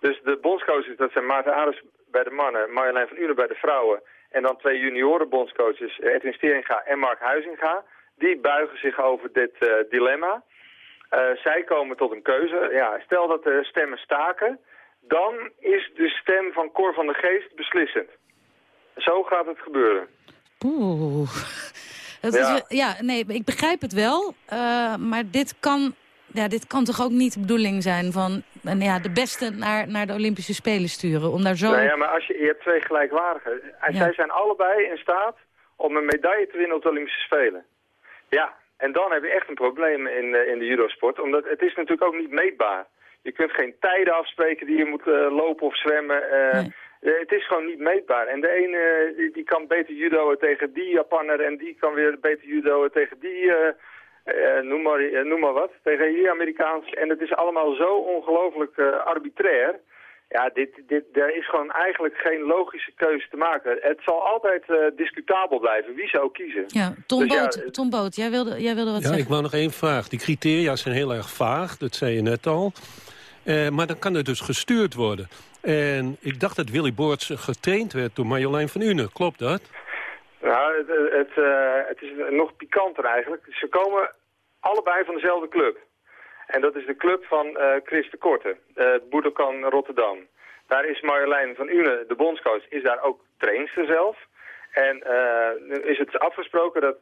Dus de bondscoaches, dat zijn Maarten Ares bij de mannen, Marjolein van Uren bij de vrouwen... En dan twee juniorenbondscoaches, Edwin Steringa en Mark Huizinga. Die buigen zich over dit uh, dilemma. zij komen tot een keuze. Ja, stel dat de stemmen staken, dan is de stem van Cor van de Geest beslissend. Zo gaat het gebeuren. Oeh. Dat ja. Is, ja, nee, ik begrijp het wel. Uh, maar dit kan, ja, dit kan toch ook niet de bedoeling zijn van uh, ja, de beste naar, naar de Olympische Spelen sturen? Om daar zo... Nou ja, maar als je, je hebt twee gelijkwaardige. En zij zijn allebei in staat om een medaille te winnen op de Olympische Spelen. Ja, en dan heb je echt een probleem in, uh, in de judosport. Omdat het is natuurlijk ook niet meetbaar. Je kunt geen tijden afspreken die je moet lopen of zwemmen. Nee. Het is gewoon niet meetbaar. En de ene die, die, kan beter judoën tegen die Japanner en die kan weer beter judoën tegen die, uh, noem, maar, noem maar wat, tegen die Amerikaans. En het is allemaal zo ongelooflijk arbitrair. Ja, dit, dit, er is gewoon eigenlijk geen logische keuze te maken. Het zal altijd discutabel blijven, wie ook kiezen. Ja, Tom, dus Boot, ja, Tom Boot, jij wilde, jij wilde wat ja, zeggen. ik wou nog één vraag. Die criteria zijn heel erg vaag, dat zei je net al. maar dan kan er dus gestuurd worden. En ik dacht dat Willy Boorts getraind werd door Marjolein van Une. Klopt dat? Nou, het, het, uh, het is nog pikanter eigenlijk. Ze komen allebei van dezelfde club. En dat is de club van uh, Chris de Korte, uh, Rotterdam. Daar is Marjolein van Une, de bondscoach, is daar ook trainster zelf. En nu is het afgesproken dat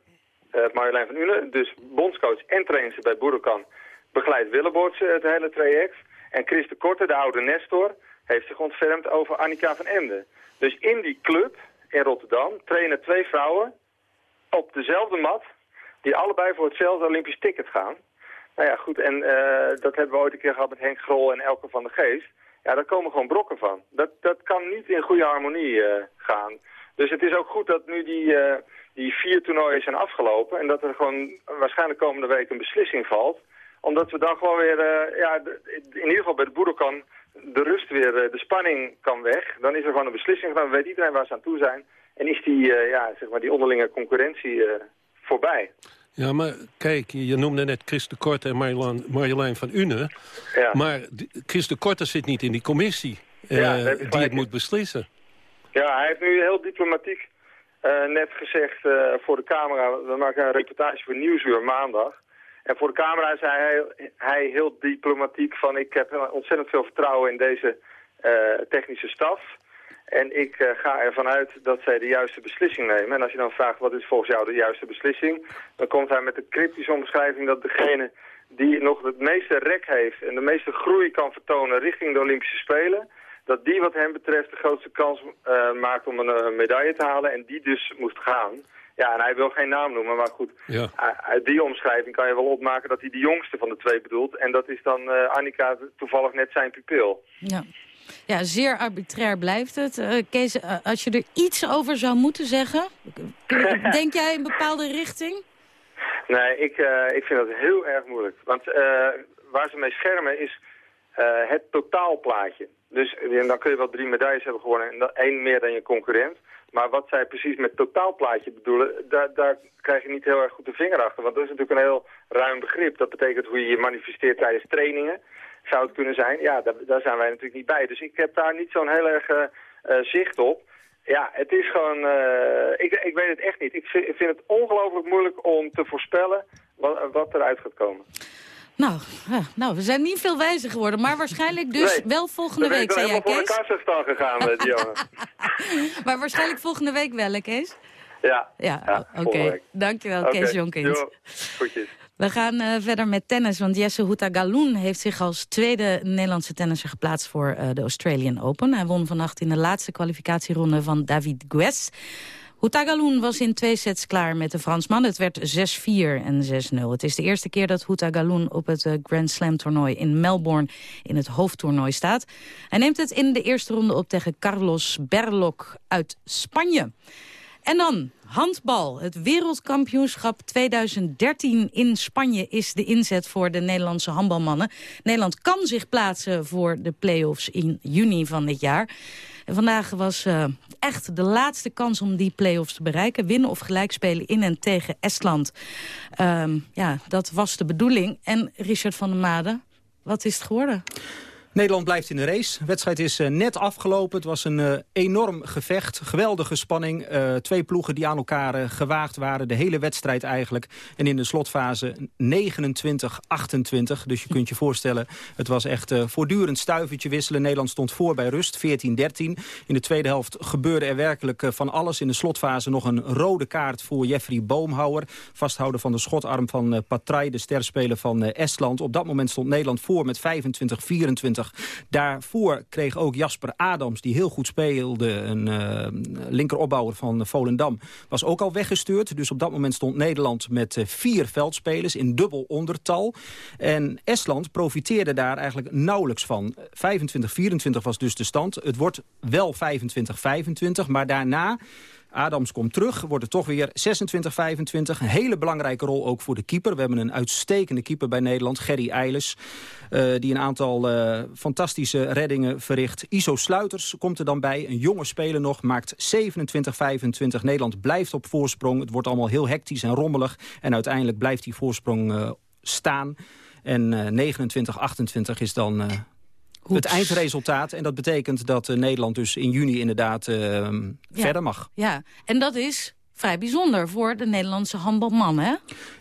Marjolein van Une, dus bondscoach en trainster bij Boedokan, begeleidt Willeboorts het hele traject. En Chris de Korte, de oude Nestor, heeft zich ontfermd over Annika van Emden. Dus in die club in Rotterdam trainen twee vrouwen op dezelfde mat... die allebei voor hetzelfde Olympisch ticket gaan. Nou ja, goed, en uh, dat hebben we ooit een keer gehad met Henk Grol en Elke van der Geest. Ja, daar komen gewoon brokken van. Dat, dat kan niet in goede harmonie uh, gaan. Dus het is ook goed dat nu die, uh, die vier toernooien zijn afgelopen... en dat er gewoon waarschijnlijk komende week een beslissing valt. Omdat we dan gewoon weer, ja, in ieder geval bij de Boerokan de rust weer, de spanning kan weg. Dan is er gewoon een beslissing dan weet iedereen waar ze aan toe zijn. En is die, uh, ja, zeg maar die onderlinge concurrentie voorbij. Ja, maar kijk, je noemde net Chris de Korte en Marjolein, Marjolein van Une. Ja. Maar Chris de Korte zit niet in die commissie uh, ja, die het moet beslissen. Ja, hij heeft nu heel diplomatiek net gezegd voor de camera... we maken een reportage voor Nieuwsuur maandag... En voor de camera zei hij, hij heel diplomatiek van... ik heb ontzettend veel vertrouwen in deze uh, technische staf. En ik uh, ga ervan uit dat zij de juiste beslissing nemen. En als je dan vraagt wat is volgens jou de juiste beslissing... dan komt hij met de cryptische omschrijving dat degene die nog het meeste rek heeft... en de meeste groei kan vertonen richting de Olympische Spelen... dat die wat hem betreft de grootste kans uh, maakt om een medaille te halen... en die dus moest gaan... Ja, en hij wil geen naam noemen, maar goed. Ja. Uit die omschrijving kan je wel opmaken dat hij de jongste van de twee bedoelt. En dat is dan uh, Annika toevallig net zijn pupil. Ja. Ja, zeer arbitrair blijft het. Uh, Kees, uh, als je er iets over zou moeten zeggen, denk jij een bepaalde richting? Nee, ik, ik vind dat heel erg moeilijk. Want waar ze mee schermen is het totaalplaatje. Dus dan kun je wel drie medailles hebben gewonnen en één meer dan je concurrent. Maar wat zij precies met totaalplaatje bedoelen, daar, daar krijg je niet heel erg goed de vinger achter. Want dat is natuurlijk een heel ruim begrip. Dat betekent hoe je je manifesteert tijdens trainingen, zou het kunnen zijn. Ja, daar, daar zijn wij natuurlijk niet bij. Dus ik heb daar niet zo'n heel erg uh, uh, zicht op. Ja, het is gewoon... Uh, ik, ik weet het echt niet. Ik vind, ik vind het ongelooflijk moeilijk om te voorspellen wat eruit gaat komen. Nou, ja, nou, we zijn niet veel wijzer geworden, maar waarschijnlijk dus nee, wel volgende week, zei jij, Kees? Ik ben voor Kazachstan gegaan met die jongen. maar waarschijnlijk volgende week wel, hè, Kees? Ja. Ja, ja oké. Okay. Dankjewel, okay. Kees Jonkins. Goedjes. We gaan uh, verder met tennis, want Jesse Houtagaloen heeft zich als tweede Nederlandse tennisser geplaatst voor uh, de Australian Open. Hij won vannacht in de laatste kwalificatieronde van David Gues. Houtagaloen was in twee sets klaar met de Fransman. Het werd 6-4 en 6-0. Het is de eerste keer dat Houtagaloen op het uh, Grand Slam toernooi in Melbourne in het hoofdtoernooi staat. Hij neemt het in de eerste ronde op tegen Carlos Berlok uit Spanje. En dan handbal. Het wereldkampioenschap 2013 in Spanje is de inzet voor de Nederlandse handbalmannen. Nederland kan zich plaatsen voor de play-offs in juni van dit jaar. En vandaag was uh, echt de laatste kans om die play-offs te bereiken. Winnen of gelijk spelen in en tegen Estland. Um, ja, dat was de bedoeling. En Richard van der Made, wat is het geworden? Nederland blijft in de race. De wedstrijd is uh, net afgelopen. Het was een uh, enorm gevecht. Geweldige spanning. Uh, twee ploegen die aan elkaar gewaagd waren. De hele wedstrijd eigenlijk. En in de slotfase 29-28. Dus je kunt je voorstellen, het was echt voortdurend stuivertje wisselen. Nederland stond voor bij rust, 14-13. In de tweede helft gebeurde er werkelijk van alles. In de slotfase nog een rode kaart voor Jeffrey Boomhouwer. Vasthouden van de schotarm van Patrai, de sterspeler van Estland. Op dat moment stond Nederland voor met 25-24. Daarvoor kreeg ook Jasper Adams, die heel goed speelde... een uh, linkeropbouwer van Volendam, was ook al weggestuurd. Dus op dat moment stond Nederland met uh, vier veldspelers in dubbel ondertal. En Estland profiteerde daar eigenlijk nauwelijks van. 25-24 was dus de stand. Het wordt wel 25-25, maar daarna Adams komt terug, wordt het toch weer 26-25. Een hele belangrijke rol ook voor de keeper. We hebben een uitstekende keeper bij Nederland, Gerry Eiles. Uh, die een aantal uh, fantastische reddingen verricht. Iso Sluiters komt er dan bij, een jonge speler nog, maakt 27-25. Nederland blijft op voorsprong. Het wordt allemaal heel hectisch en rommelig. En uiteindelijk blijft die voorsprong uh, staan. En 29-28 is dan het eindresultaat. En dat betekent dat uh, Nederland dus in juni inderdaad ja. verder mag. Ja, en dat is vrij bijzonder voor de Nederlandse handbalmannen, hè?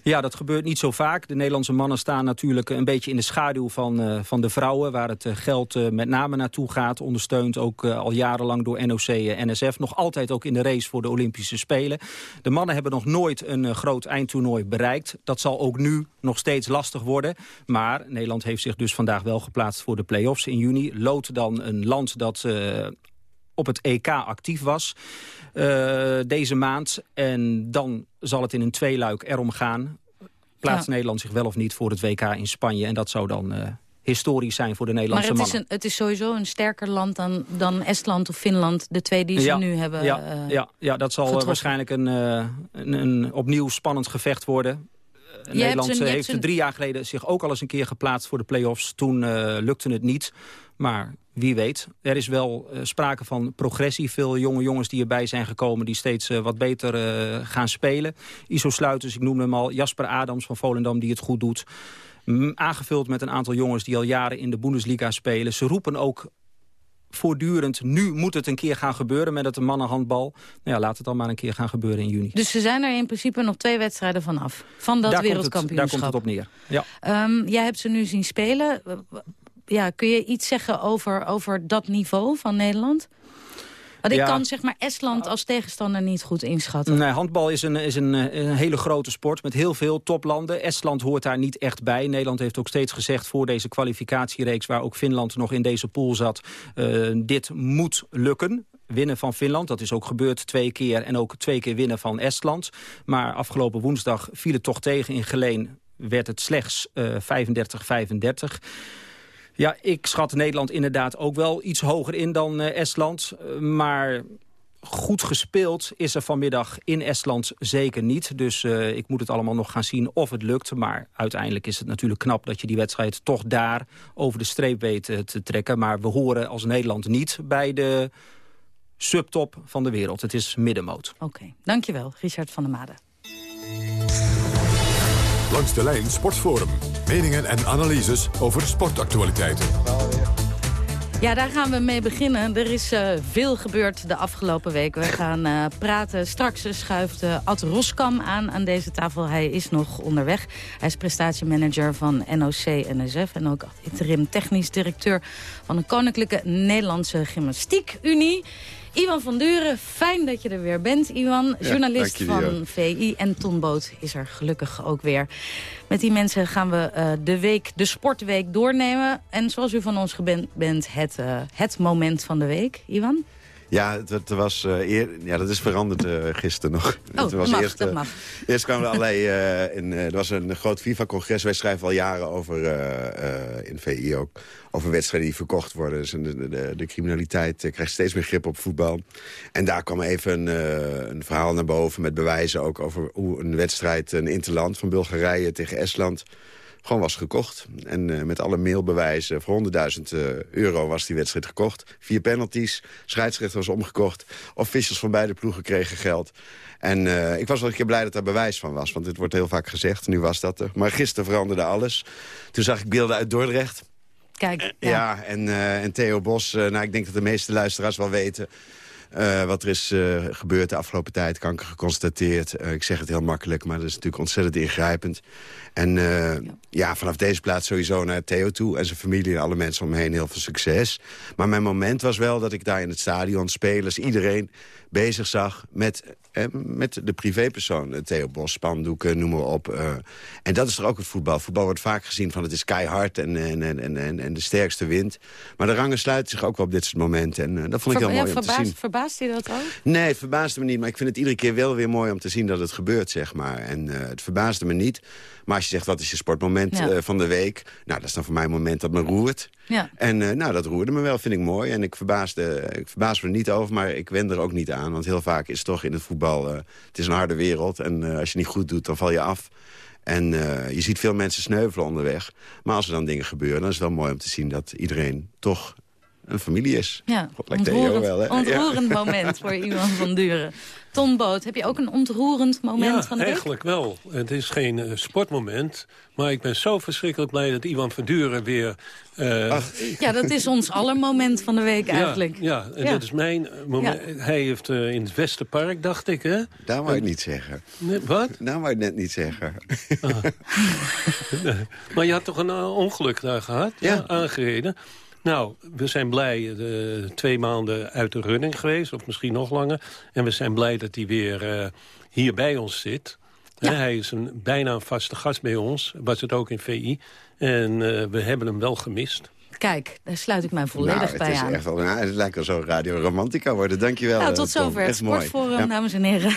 Ja, dat gebeurt niet zo vaak. De Nederlandse mannen staan natuurlijk een beetje in de schaduw van, uh, van de vrouwen... waar het uh, geld uh, met name naartoe gaat. Ondersteund ook al jarenlang door NOC-NSF. Nog altijd ook in de race voor de Olympische Spelen. De mannen hebben nog nooit een groot eindtoernooi bereikt. Dat zal ook nu nog steeds lastig worden. Maar Nederland heeft zich dus vandaag wel geplaatst voor de play-offs in juni. Lood dan een land dat op het EK actief was uh, deze maand. En dan zal het in een tweeluik erom gaan. Plaatst ja. Nederland zich wel of niet voor het WK in Spanje? En dat zou dan... Uh, historisch zijn voor de Nederlandse maar het mannen. Is een, het is sowieso een sterker land dan, dan Estland of Finland. De twee die ze ja, nu hebben ja, uh, ja, ja, dat zal getroffen. waarschijnlijk een, uh, een, een, opnieuw spannend gevecht worden. Uh, Nederland een, heeft een... drie jaar geleden zich ook al eens een keer geplaatst voor de play-offs. Toen lukte het niet. Maar wie weet. Er is wel uh, sprake van progressie. Veel jonge jongens die erbij zijn gekomen... die steeds uh, wat beter uh, gaan spelen. Iso Sluiters, ik noemde hem al. Jasper Adams van Volendam die het goed doet. M aangevuld met een aantal jongens die al jaren in de Bundesliga spelen. Ze roepen ook voortdurend, nu moet het een keer gaan gebeuren met het mannenhandbal. Nou ja, laat het dan maar een keer gaan gebeuren in juni. Dus ze zijn er in principe nog twee wedstrijden vanaf. Van dat daar wereldkampioenschap. Komt het, daar komt het op neer. Ja. Um, jij hebt ze nu zien spelen ja, kun je iets zeggen over, over dat niveau van Nederland? Want ik Ja. kan zeg maar Estland als tegenstander niet goed inschatten. Nee, handbal is, een, is een, eh, een hele grote sport met heel veel toplanden. Estland hoort daar niet echt bij. Nederland heeft ook steeds gezegd voor deze kwalificatiereeks... waar ook Finland nog in deze pool zat, uh, dit moet lukken winnen van Finland. Dat is ook gebeurd twee keer en ook twee keer winnen van Estland. Maar afgelopen woensdag viel het toch tegen in Geleen. Werd het slechts uh, 35-35. Ja, ik schat Nederland inderdaad ook wel iets hoger in dan uh, Estland. Uh, maar goed gespeeld is er vanmiddag in Estland zeker niet. Dus uh, ik moet het allemaal nog gaan zien of het lukt. Maar uiteindelijk is het natuurlijk knap dat je die wedstrijd toch daar over de streep weet te trekken. Maar we horen als Nederland niet bij de subtop van de wereld. Het is middenmoot. Oké, okay. dankjewel Richard van der Made. Langs de lijn Sportforum. Meningen en analyses over sportactualiteiten. Ja, daar gaan we mee beginnen. Er is uh, veel gebeurd de afgelopen week. We gaan uh, praten. Straks schuift uh, Ad Roskam aan aan deze tafel. Hij is nog onderweg. Hij is prestatiemanager van NOC-NSF... en ook interim technisch directeur van de Koninklijke Nederlandse Gymnastiek Unie. Iwan van Duren, fijn dat je er weer bent, Iwan. Journalist ja, van. VI. En Ton Boot is er gelukkig ook weer. Met die mensen gaan we uh, de week, de sportweek doornemen. En zoals u van ons gewend bent, het, uh, het moment van de week. Iwan? Ja, dat, was, uh, eer, ja, dat is veranderd uh, gisteren nog. Oh, het was mag, eerst. Eerst kwamen er allerlei... In, er was een groot FIFA-congres. Wij schrijven al jaren over, in VI ook, over wedstrijden die verkocht worden. Dus de, de, de criminaliteit krijgt steeds meer grip op voetbal. En daar kwam even een, een verhaal naar boven met bewijzen ook over hoe een wedstrijd, een interland van Bulgarije tegen Estland gewoon was gekocht. En met alle mailbewijzen, voor 100.000 uh, euro was die wedstrijd gekocht. Vier penalties, scheidsrechter was omgekocht. Officials van beide ploegen kregen geld. En ik was wel een keer blij dat daar bewijs van was. Want dit wordt heel vaak gezegd, nu was dat er. Maar gisteren veranderde alles. Toen zag ik beelden uit Dordrecht. Kijk, ja. en, uh, en Theo Bos, uh, nou, ik denk dat de meeste luisteraars wel weten... Uh, wat er is uh, gebeurd de afgelopen tijd, kanker geconstateerd. Uh, ik zeg het heel makkelijk, maar dat is natuurlijk ontzettend ingrijpend. En ja. ja. vanaf deze plaats sowieso naar Theo toe en zijn familie en alle mensen om me heen heel veel succes. Maar mijn moment was wel dat ik daar in het stadion spelers, iedereen bezig zag met, eh, met de privépersoon. Theo Bos, spandoeken, noem maar op. En dat is er ook het voetbal. Voetbal wordt vaak gezien van het is keihard en, en, en, en, en de sterkste wint. Maar de rangen sluiten zich ook wel op dit soort momenten. En dat vond ik Ver, heel mooi ja, om te zien. Verbaast je dat ook? Nee, het verbaasde me niet. Maar ik vind het iedere keer wel weer mooi om te zien dat het gebeurt, zeg maar. En uh, het verbaasde me niet. Maar als je zegt, wat is je sportmoment Ja. uh, van de week? Nou, dat is dan voor mij een moment dat me roert. Ja. En uh, nou, dat roerde me wel, vind ik mooi. En ik verbaasde, ik verbaas me er niet over, maar ik wen er ook niet aan. Want heel vaak is het toch in het voetbal... Het is een harde wereld en als je niet goed doet, dan val je af. En uh, je ziet veel mensen sneuvelen onderweg. Maar als er dan dingen gebeuren, dan is het wel mooi om te zien... dat iedereen toch een familie is. Ja, God, ontroerend, wel, hè? ontroerend Ja. moment voor iemand van Duren. Ton Boot, heb je ook een ontroerend moment ja, van de week? eigenlijk wel. Het is geen uh, sportmoment. Maar ik ben zo verschrikkelijk blij dat Ivan Verduren weer... Uh, Ja, dat is ons aller moment van de week eigenlijk. Ja, ja en Ja. dat is mijn moment. Hij heeft uh, in het Westerpark, dacht ik, hè? Daar wou ik niet zeggen. Nee, wat? Daar wou ik net niet zeggen. maar je had toch een uh, ongeluk daar gehad? Ja. Aangereden. Nou, we zijn blij uh, twee maanden uit de running geweest, of misschien nog langer. En we zijn blij dat hij weer uh, hier bij ons zit. Ja. He, hij is een, bijna een vaste gast bij ons, was het ook in VI. En uh, we hebben hem wel gemist. Kijk, daar sluit ik mij volledig nou, bij het is aan. Echt wel, nou, het lijkt wel zo Radio Romantica worden. Dankjewel. Nou, tot Tom. zover het Echt mooi. Sportforum, Ja. dames en heren.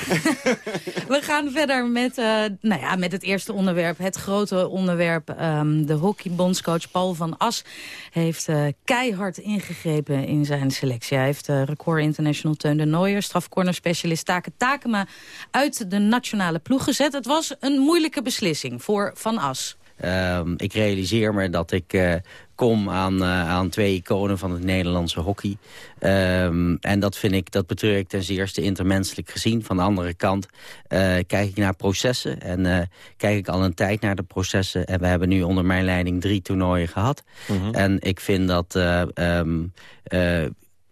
We gaan verder met, uh, nou ja, met het eerste onderwerp. Het grote onderwerp. Um, de hockeybondscoach Paul van As heeft uh, keihard ingegrepen in zijn selectie. Hij heeft uh, record international Teun de Nooier, strafcornerspecialist Take Takema uit de nationale ploeg gezet. Het was een moeilijke beslissing voor Van As. Um, ik realiseer me dat ik uh, kom aan, uh, aan twee iconen van het Nederlandse hockey. Um, en dat vind ik, dat betreur ik ten zeerste intermenselijk gezien. Van de andere kant uh, kijk ik naar processen en kijk ik al een tijd naar de processen. En we hebben nu onder mijn leiding drie toernooien gehad. Mm -hmm. En ik vind dat... Um,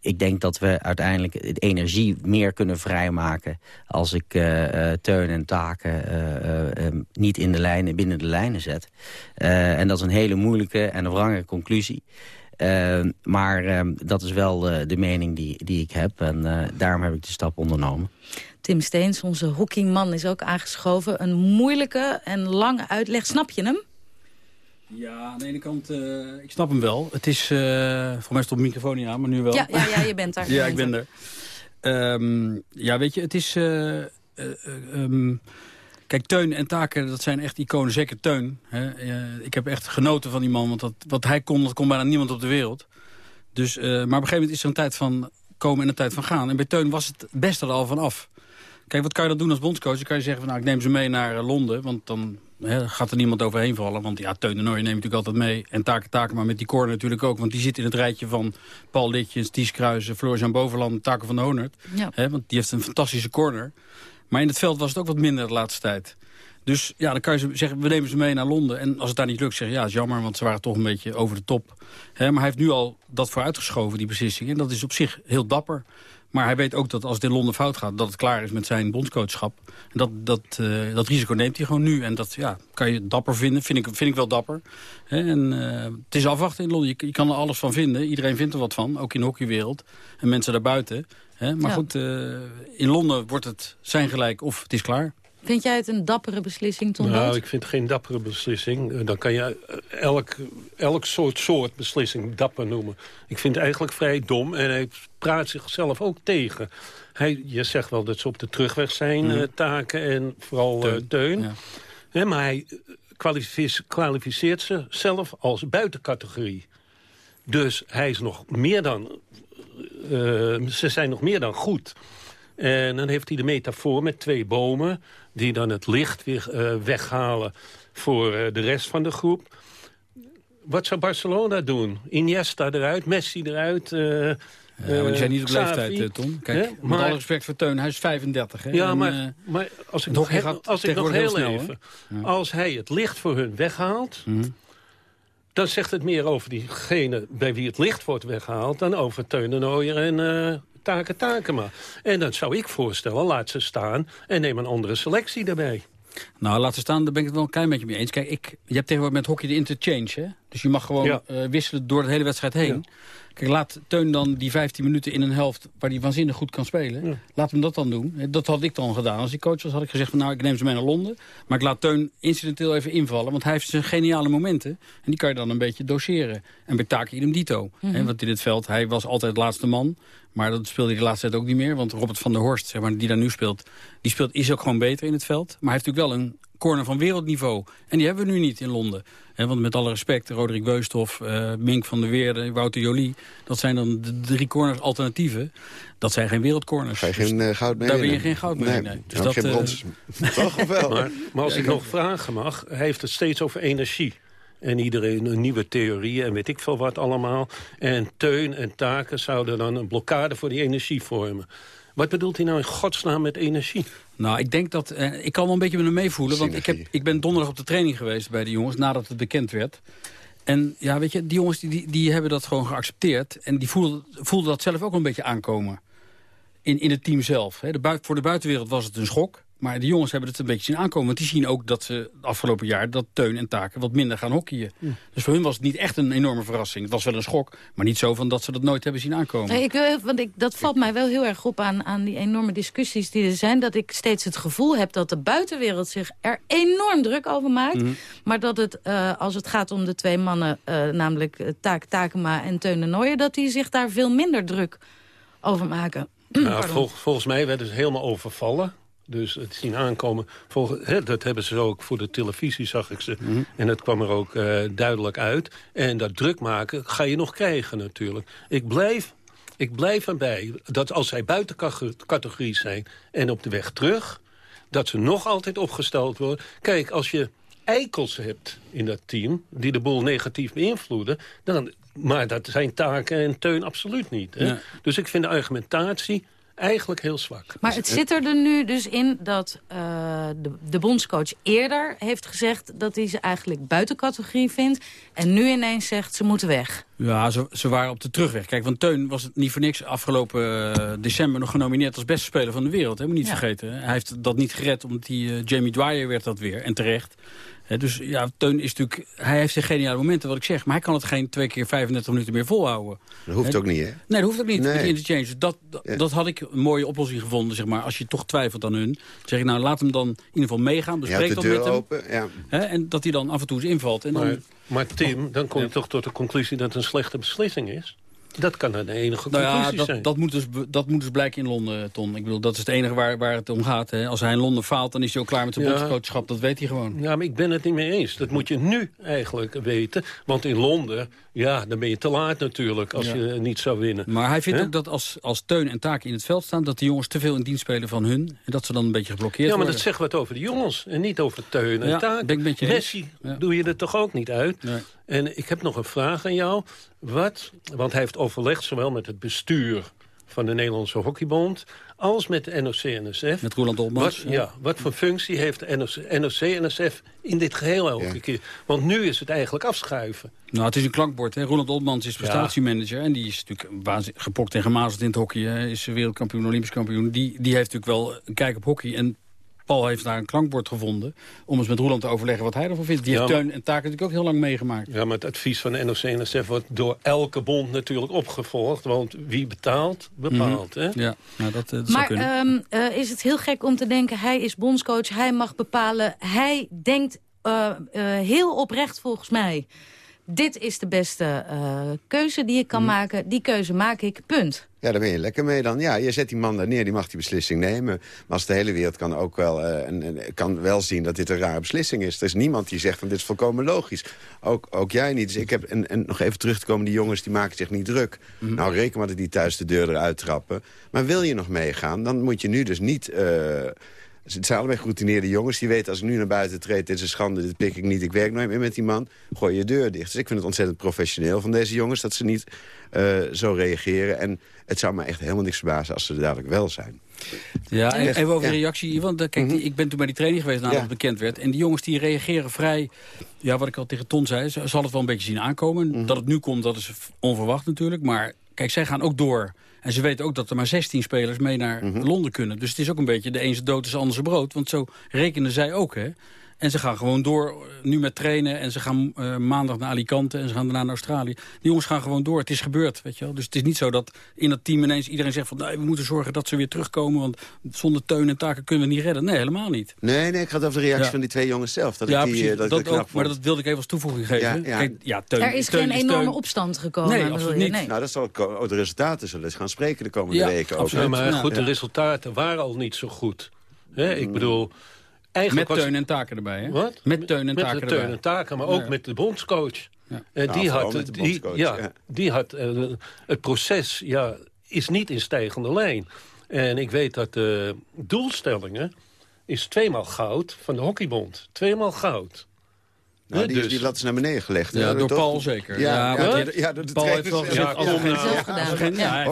ik denk dat we uiteindelijk de energie meer kunnen vrijmaken... als ik uh, teun en taken uh, niet in de lijnen, binnen de lijnen zet. en dat is een hele moeilijke en wrange conclusie. maar dat is wel de mening die, die ik heb. En daarom heb ik de stap ondernomen. Tim Steens, onze hockeyman, is ook aangeschoven. Een moeilijke en lange uitleg. Snap je hem? Ja, aan de ene kant, uh, ik snap hem wel. Het is, uh, voor mij stond de microfoon niet aan, maar nu wel. Ja, ja, ja je bent daar. ja, ik ben er. Um, ja, weet je, het is... Uh, um, kijk, Teun en Taken, dat zijn echt iconen. Zeker Teun. Hè. ik heb echt genoten van die man, want dat, wat hij kon, dat kon bijna niemand op de wereld. Dus, maar op een gegeven moment is er een tijd van komen en een tijd van gaan. En bij Teun was het beste er al van af. Kijk, wat kan je dan doen als bondscoach? Dan kan je zeggen, van, nou, ik neem ze mee naar Londen, want dan He, gaat er niemand overheen vallen. Want ja, Teun de Nooijer neemt natuurlijk altijd mee. En Taken Taken, maar met die corner natuurlijk ook. Want die zit in het rijtje van Paul Litjens, Ties Kruijsen, Floris-Jan Bovenland, Taken van de Honert. Ja. Want die heeft een fantastische corner. Maar in het veld was het ook wat minder de laatste tijd. Dus ja, dan kan je zeggen, we nemen ze mee naar Londen. En als het daar niet lukt, zeg je, ja, is jammer, want ze waren toch een beetje over de top. He, maar hij heeft nu al dat vooruitgeschoven, die beslissing. En dat is op zich heel dapper. Maar hij weet ook dat als het in Londen fout gaat... dat het klaar is met zijn bondscoachschap. En dat, dat, uh, dat risico neemt hij gewoon nu. En dat ja, kan je dapper vinden. Vind ik, vind ik wel dapper. He, en uh, het is afwachten in Londen. Je, je, kan er alles van vinden. Iedereen vindt er wat van. Ook in de hockeywereld. En mensen daarbuiten. He, maar ja. goed, uh, in Londen wordt het zijn gelijk of het is klaar. Vind jij het een dappere beslissing, Tom Nou, Boot? ik vind het geen dappere beslissing. Dan kan je elk, elk soort, soort beslissing dapper noemen. Ik vind het eigenlijk vrij dom en hij praat zichzelf ook tegen. Hij, je zegt wel dat ze op de terugweg zijn, mm. uh, taken en vooral teun. Uh, teun. Ja. Ja, maar hij kwalificeert, kwalificeert zichzelf als buitencategorie. Dus hij is nog meer dan... Uh, ze zijn nog meer dan goed. En dan heeft hij de metafoor met twee bomen... die dan het licht weer uh, weghalen voor uh, de rest van de groep. Wat zou Barcelona doen? Iniesta eruit, Messi eruit... Uh, ja, maar die zijn niet op leeftijd, Tom. Kijk, met alle respect voor Teun, hij is 35. Hè? Ja, en, maar, maar als ik nog, he als ik nog heel, heel snel, even... Ja. Als hij het licht voor hun weghaalt... Mm -hmm. dan zegt het meer over diegene bij wie het licht wordt weggehaald... dan over Teun en Ooyer en uh, Taken Takema. En dan zou ik voorstellen, laat ze staan en neem een andere selectie daarbij. Nou, laten staan, daar ben ik het wel een klein beetje mee eens. Kijk, ik, je hebt tegenwoordig met hockey de interchange, hè? Dus je mag gewoon eh, wisselen door de hele wedstrijd heen. Kijk, laat Teun dan die 15 minuten in een helft waar hij waanzinnig goed kan spelen. Laat hem dat dan doen. Dat had ik dan gedaan. Als ik coach was, had ik gezegd van nou, ik neem ze mee naar Londen. Maar ik laat Teun incidenteel even invallen. Want hij heeft zijn geniale momenten. En die kan je dan een beetje doseren. En bij Taki idem dito. Mm Want in het veld, hij was altijd de laatste man. Maar dat speelde hij de laatste tijd ook niet meer. Want Robert van der Horst, zeg maar, die daar nu speelt... die speelt, is ook gewoon beter in het veld. Maar hij heeft natuurlijk wel een corner van wereldniveau. En die hebben we nu niet in Londen. want met alle respect, Roderick Beusthof, uh, Mink van der Weerde, Wouter Jolie... dat zijn dan de drie corners alternatieven. Dat zijn geen wereldcorners. Ga je geen uh, goud mee Daar wil je geen goud mee. Nee, Dus dat, geen eh, brons. Toch of wel? Maar, maar als ik nog vragen mag, hij heeft het steeds over energie. En iedereen een nieuwe theorie en weet ik veel wat allemaal. En Teun en Taken zouden dan een blokkade voor die energie vormen. Wat bedoelt hij nou in godsnaam met energie? Nou, ik denk dat... Eh, ik kan wel een beetje met hem meevoelen. Want ik, heb, ik ben donderdag op de training geweest bij de jongens... nadat het bekend werd. En ja, weet je, die jongens die, die, die hebben dat gewoon geaccepteerd. En die voelden, voelden dat zelf ook een beetje aankomen. In, in het team zelf. Hè. De voor de buitenwereld was het een schok. Maar de jongens hebben het een beetje zien aankomen. Want die zien ook dat ze afgelopen jaar dat Teun en Taken wat minder gaan hockeyen. Dus voor hun was het niet echt een enorme verrassing. Het was wel een schok, maar niet zo van dat ze dat nooit hebben zien aankomen. Nee, ik wil, want ik, dat valt mij wel heel erg op aan, aan die enorme discussies die er zijn. Dat ik steeds het gevoel heb dat de buitenwereld zich er enorm druk over maakt. Mhm. Maar dat het, uh, als het gaat om de twee mannen, uh, namelijk uh, Taak Takema en Teun de Nooijen... dat die zich daar veel minder druk over maken. Nou, vol, volgens mij werden ze helemaal overvallen. Dus het zien aankomen, hè, dat hebben ze ook voor de televisie, zag ik ze. Mhm. En dat kwam er ook uh, duidelijk uit. En dat druk maken ga je nog krijgen natuurlijk. Ik blijf, ik blijf erbij dat als zij buiten categorie zijn en op de weg terug... dat ze nog altijd opgesteld worden. Kijk, als je eikels hebt in dat team... die de boel negatief beïnvloeden... Dan, maar dat zijn taken en teun absoluut niet. Hè? Dus ik vind de argumentatie eigenlijk heel zwak. Maar het zit er nu dus in dat uh, de, de bondscoach eerder heeft gezegd... dat hij ze eigenlijk buiten categorie vindt. En nu ineens zegt ze moeten weg. Ja, ze, ze waren op de terugweg. Kijk, want Teun was het niet voor niks afgelopen uh, december... nog genomineerd als beste speler van de wereld. Hè? Moet niet vergeten. Hij heeft dat niet gered, omdat hij, uh, Jamie Dwyer werd dat weer. En terecht dus ja, Teun is natuurlijk... Hij heeft zijn geniale momenten, wat ik zeg. Maar hij kan het geen twee keer 35 minuten meer volhouden. Dat hoeft ook niet, hè? Nee, dat hoeft ook niet. Nee. Met interchange. Dat, dat, had ik een mooie oplossing gevonden, zeg maar. Als je toch twijfelt aan hun. zeg ik, nou, laat hem dan in ieder geval meegaan. Bespreek dat met hem. Open, ja. en dat hij dan af en toe eens invalt. En dan, maar, maar Tim, dan kom je toch tot de conclusie dat het een slechte beslissing is? Dat kan de enige nou conclusie ja, dat, zijn. Dat moet, dus, dat moet dus blijken in Londen, Ton. Ik bedoel, dat is het enige waar, waar het om gaat. Hè. Als hij in Londen faalt, dan is hij ook klaar met zijn ja. Dat weet hij gewoon. Ja, maar ik ben het niet mee eens. Dat moet je nu eigenlijk weten. Want in Londen, ja, dan ben je te laat natuurlijk als je niet zou winnen. Maar hij vindt ook dat als, als Teun en Taak in het veld staan... dat de jongens te veel in dienst spelen van hun. En dat ze dan een beetje geblokkeerd worden. Ja, maar dat zegt wat over de jongens. En niet over Teun en Taak. Messi doe je er toch ook niet uit? Nee. En ik heb nog een vraag aan jou. Wat, want hij heeft overlegd zowel met het bestuur van de Nederlandse Hockeybond... als met de NOC-NSF. Met Roland Olmans. Wat, ja. wat voor functie heeft de NOC-NSF in dit geheel elke keer? Want nu is het eigenlijk afschuiven. Nou, het is een klankbord. Hè. Roland Olmans is prestatiemanager. En die is natuurlijk gepokt en gemazeld in het hockey. Hè. Is wereldkampioen, olympisch kampioen. Die, die heeft natuurlijk wel een kijk op hockey. En Paul heeft daar een klankbord gevonden... om eens met Roland te overleggen wat hij ervan vindt. Die heeft Teun en Taken natuurlijk ook heel lang meegemaakt. Ja, maar het advies van de NOC-NSF wordt door elke bond natuurlijk opgevolgd. Want wie betaalt, bepaalt. hè? Ja, nou, dat, dat maar um, uh, is het heel gek om te denken... hij is bondscoach, hij mag bepalen. Hij denkt uh, uh, heel oprecht volgens mij... dit is de beste keuze die ik kan mhm. maken. Die keuze maak ik, punt. Ja, daar ben je lekker mee dan. Ja, je zet die man daar neer, die mag die beslissing nemen. Maar als de hele wereld kan ook wel, uh, en, en, kan wel zien dat dit een rare beslissing is. Er is niemand die zegt van dit is volkomen logisch. Ook, ook jij niet. Dus ik heb, en, en nog even terug te komen, die jongens die maken zich niet druk. Mhm. Nou, reken maar dat die thuis de deur eruit trappen. Maar wil je nog meegaan, dan moet je nu dus niet... Uh, Het zijn allebei geroutineerde jongens. Die weten als ik nu naar buiten treed, dit is een schande, dit pik ik niet. Ik werk nooit meer met die man. Gooi je deur dicht. Dus ik vind het ontzettend professioneel van deze jongens... dat ze niet uh, zo reageren. En het zou me echt helemaal niks verbazen als ze er dadelijk wel zijn. Ja, even over de reactie. Want kijk, mm -hmm. ik ben toen bij die training geweest nadat ja. het bekend werd. En die jongens die reageren vrij... Ja, wat ik al tegen Ton zei, ze zal het wel een beetje zien aankomen. Mm -hmm. Dat het nu komt, dat is onverwacht natuurlijk. Maar kijk, zij gaan ook door. En ze weten ook dat er maar 16 spelers mee naar mm -hmm. Londen kunnen. Dus het is ook een beetje de ene dood is de andere brood. Want zo rekenen zij ook, hè. En ze gaan gewoon door nu met trainen. En ze gaan uh, maandag naar Alicante en ze gaan daarna naar Australië. Die jongens gaan gewoon door. Het is gebeurd, weet je wel. Dus het is niet zo dat in dat team ineens iedereen zegt van... Nee, we moeten zorgen dat ze weer terugkomen. Want zonder teun en taken kunnen we niet redden. Nee, helemaal niet. Nee, nee, ik had over de reactie ja. van die twee jongens zelf. Dat ja, ik die, precies, dat, dat, ik dat ook, maar dat wilde ik even als toevoeging geven. Ja, ja. Kijk, ja, teun, er is teun, geen is enorme teun. opstand gekomen. Nee, absoluut niet. Nee. Nou, dat zal ook de resultaten zullen eens gaan spreken de komende Ja, weken. Absoluut. Ja, maar goed, de resultaten waren al niet zo goed. Hè, ik bedoel... Eigenlijk Met was- teun en taken erbij, hè? Wat? Met teun en met taken de teun erbij. en taken, maar ook Ja. met de bondscoach. Ja. En Ja, die had, met de die, bondscoach, ja, ja. die had eh, het proces ja, is niet in stijgende lijn. En ik weet dat de doelstellingen is tweemaal goud van de hockeybond. Tweemaal goud. Nou, die, dus- die lat is naar beneden gelegd. Ja, door toch? Paul zeker. Ja, Ja, ja, ja, ja, door de Paul heeft wel gezegd, ja. als we geen- ja,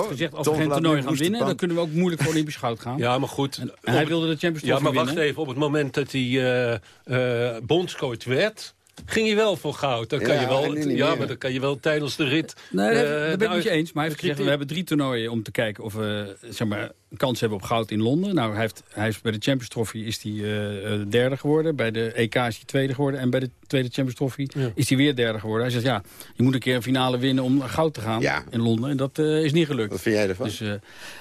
toernooi gaan winnen... dan kunnen we ook moeilijk voor Olympisch goud gaan. Ja, maar goed. En hij wilde de Champions Ja, Trophy maar wacht winnen. even. Op het moment dat hij eh, eh, bondscoach werd... ging hij wel voor goud. Dan kan Ja, je wel, niet ja, maar dan kan je wel tijdens de rit... Nee, dat, eh, dat ben ik je uit- eens. Maar hij heeft gezegd, we hebben drie toernooien om te kijken of we zeg maar, een kans hebben op goud in Londen. Nou, hij heeft, hij heeft bij de Champions Trophy is hij eh, eh, derde geworden. Bij de EK is hij tweede geworden. En bij de tweede Champions Trophy Ja. is hij weer derde geworden. Hij zegt, ja, je moet een keer een finale winnen om goud te gaan Ja. in Londen. En dat eh, is niet gelukt. Wat vind jij ervan? Dus, eh,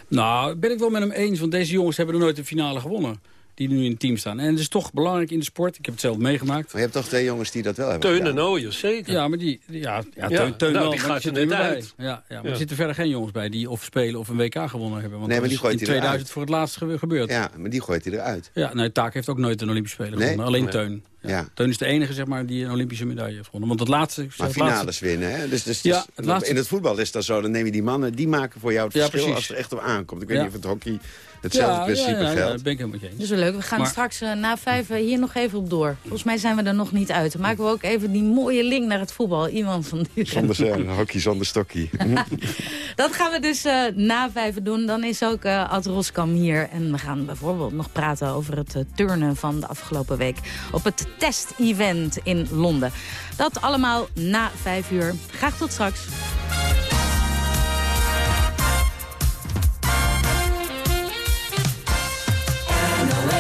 nou, ben ik wel met hem eens. Want deze jongens hebben er nooit een finale gewonnen. Die nu in het team staan. En het is toch belangrijk in de sport. Ik heb het zelf meegemaakt. Maar je hebt toch twee jongens die dat wel hebben Teun en Ooyers, zeker. Ja, maar die, ja, ja, Ja, Teun, Teun nou, wel, die gaat er net bij. uit. Ja, ja, maar Ja. er zitten verder geen jongens bij die of spelen of een WK gewonnen hebben. Want Nee, maar die is gooit in hij eruit. 2000 voor het laatst gebe- gebeurd. Ja, Ja, maar die gooit hij eruit. nee, Taak heeft ook nooit een Olympische Speler Nee? gewonnen. Alleen Nee. Teun. Ja. Teun is de enige zeg maar, die een Olympische medaille heeft gewonnen. Want het laatste... Maar het laatste- finales winnen, hè? Dus, dus, Ja, dus- het laatste- In het voetbal is dat zo. Dan neem je die mannen, die maken voor jou het Ja, verschil precies. als het er echt op aankomt. Ik weet Ja. niet of het hockey hetzelfde ja, principe ja, ja, ja, geldt. dat ben ik helemaal eens. is wel leuk. We gaan Maar- straks eh, na vijf eh, hier nog even op door. Volgens mij zijn we er nog niet uit. Dan maken we ook even die mooie link naar het voetbal. Iemand van die Zonder hockey zonder stokkie. Dat gaan we dus eh, na vijven doen. Dan is ook eh Ad Roskam hier. En we gaan bijvoorbeeld nog praten over het turnen van de afgelopen week. Op het test-event in Londen. Dat allemaal na vijf uur. Graag tot straks.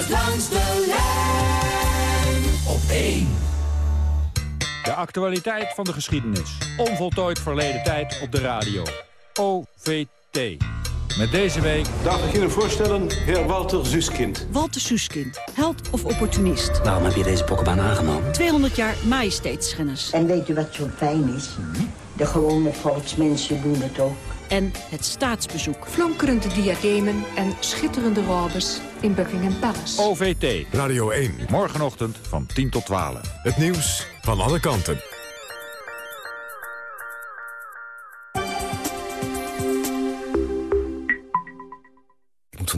Langs de lijn op 1. De actualiteit van de geschiedenis. Onvoltooid verleden tijd op de radio. OVT. Met deze week... Darf ik u voorstellen, heer Walter Zuskind. Walter Suskind, held of opportunist. Waarom heb je deze pokkenbaan aangenomen? 200 jaar majesteitsschennis. En weet u wat zo fijn is? De gewone volksmensen doen het ook. En het staatsbezoek. Flonkerende diademen en schitterende robes in Buckingham Palace. OVT. Radio 1. Morgenochtend van 10 tot 12. Het nieuws van alle kanten.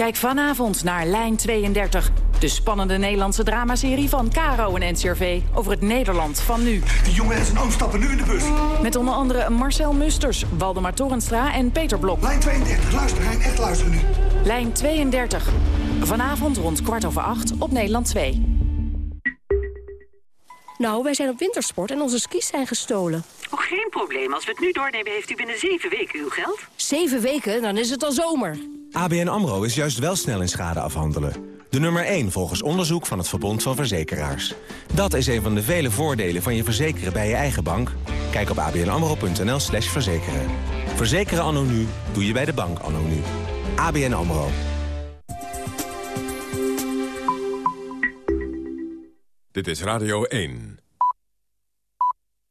Kijk vanavond naar Lijn 32. De spannende Nederlandse dramaserie van Caro en NCRV over het Nederland van nu. Die jongen en zijn oom stappen nu in de bus. Met onder andere Marcel Musters, Waldemar Torenstra en Peter Blok. Lijn 32, luister Hein, echt luisteren nu. Lijn 32. Vanavond rond kwart over acht op Nederland 2. Nou, wij zijn op wintersport en onze skis zijn gestolen. Oh, geen probleem. Als we het nu doornemen, heeft u binnen zeven weken uw geld. Zeven weken, dan is het al zomer. ABN AMRO is juist wel snel in schade afhandelen. De nummer 1 volgens onderzoek van het Verbond van Verzekeraars. Dat is een van de vele voordelen van je verzekeren bij je eigen bank. Kijk op abnamro.nl slash verzekeren. Verzekeren anno nu doe je bij de bank anno nu. ABN AMRO. Dit is Radio 1.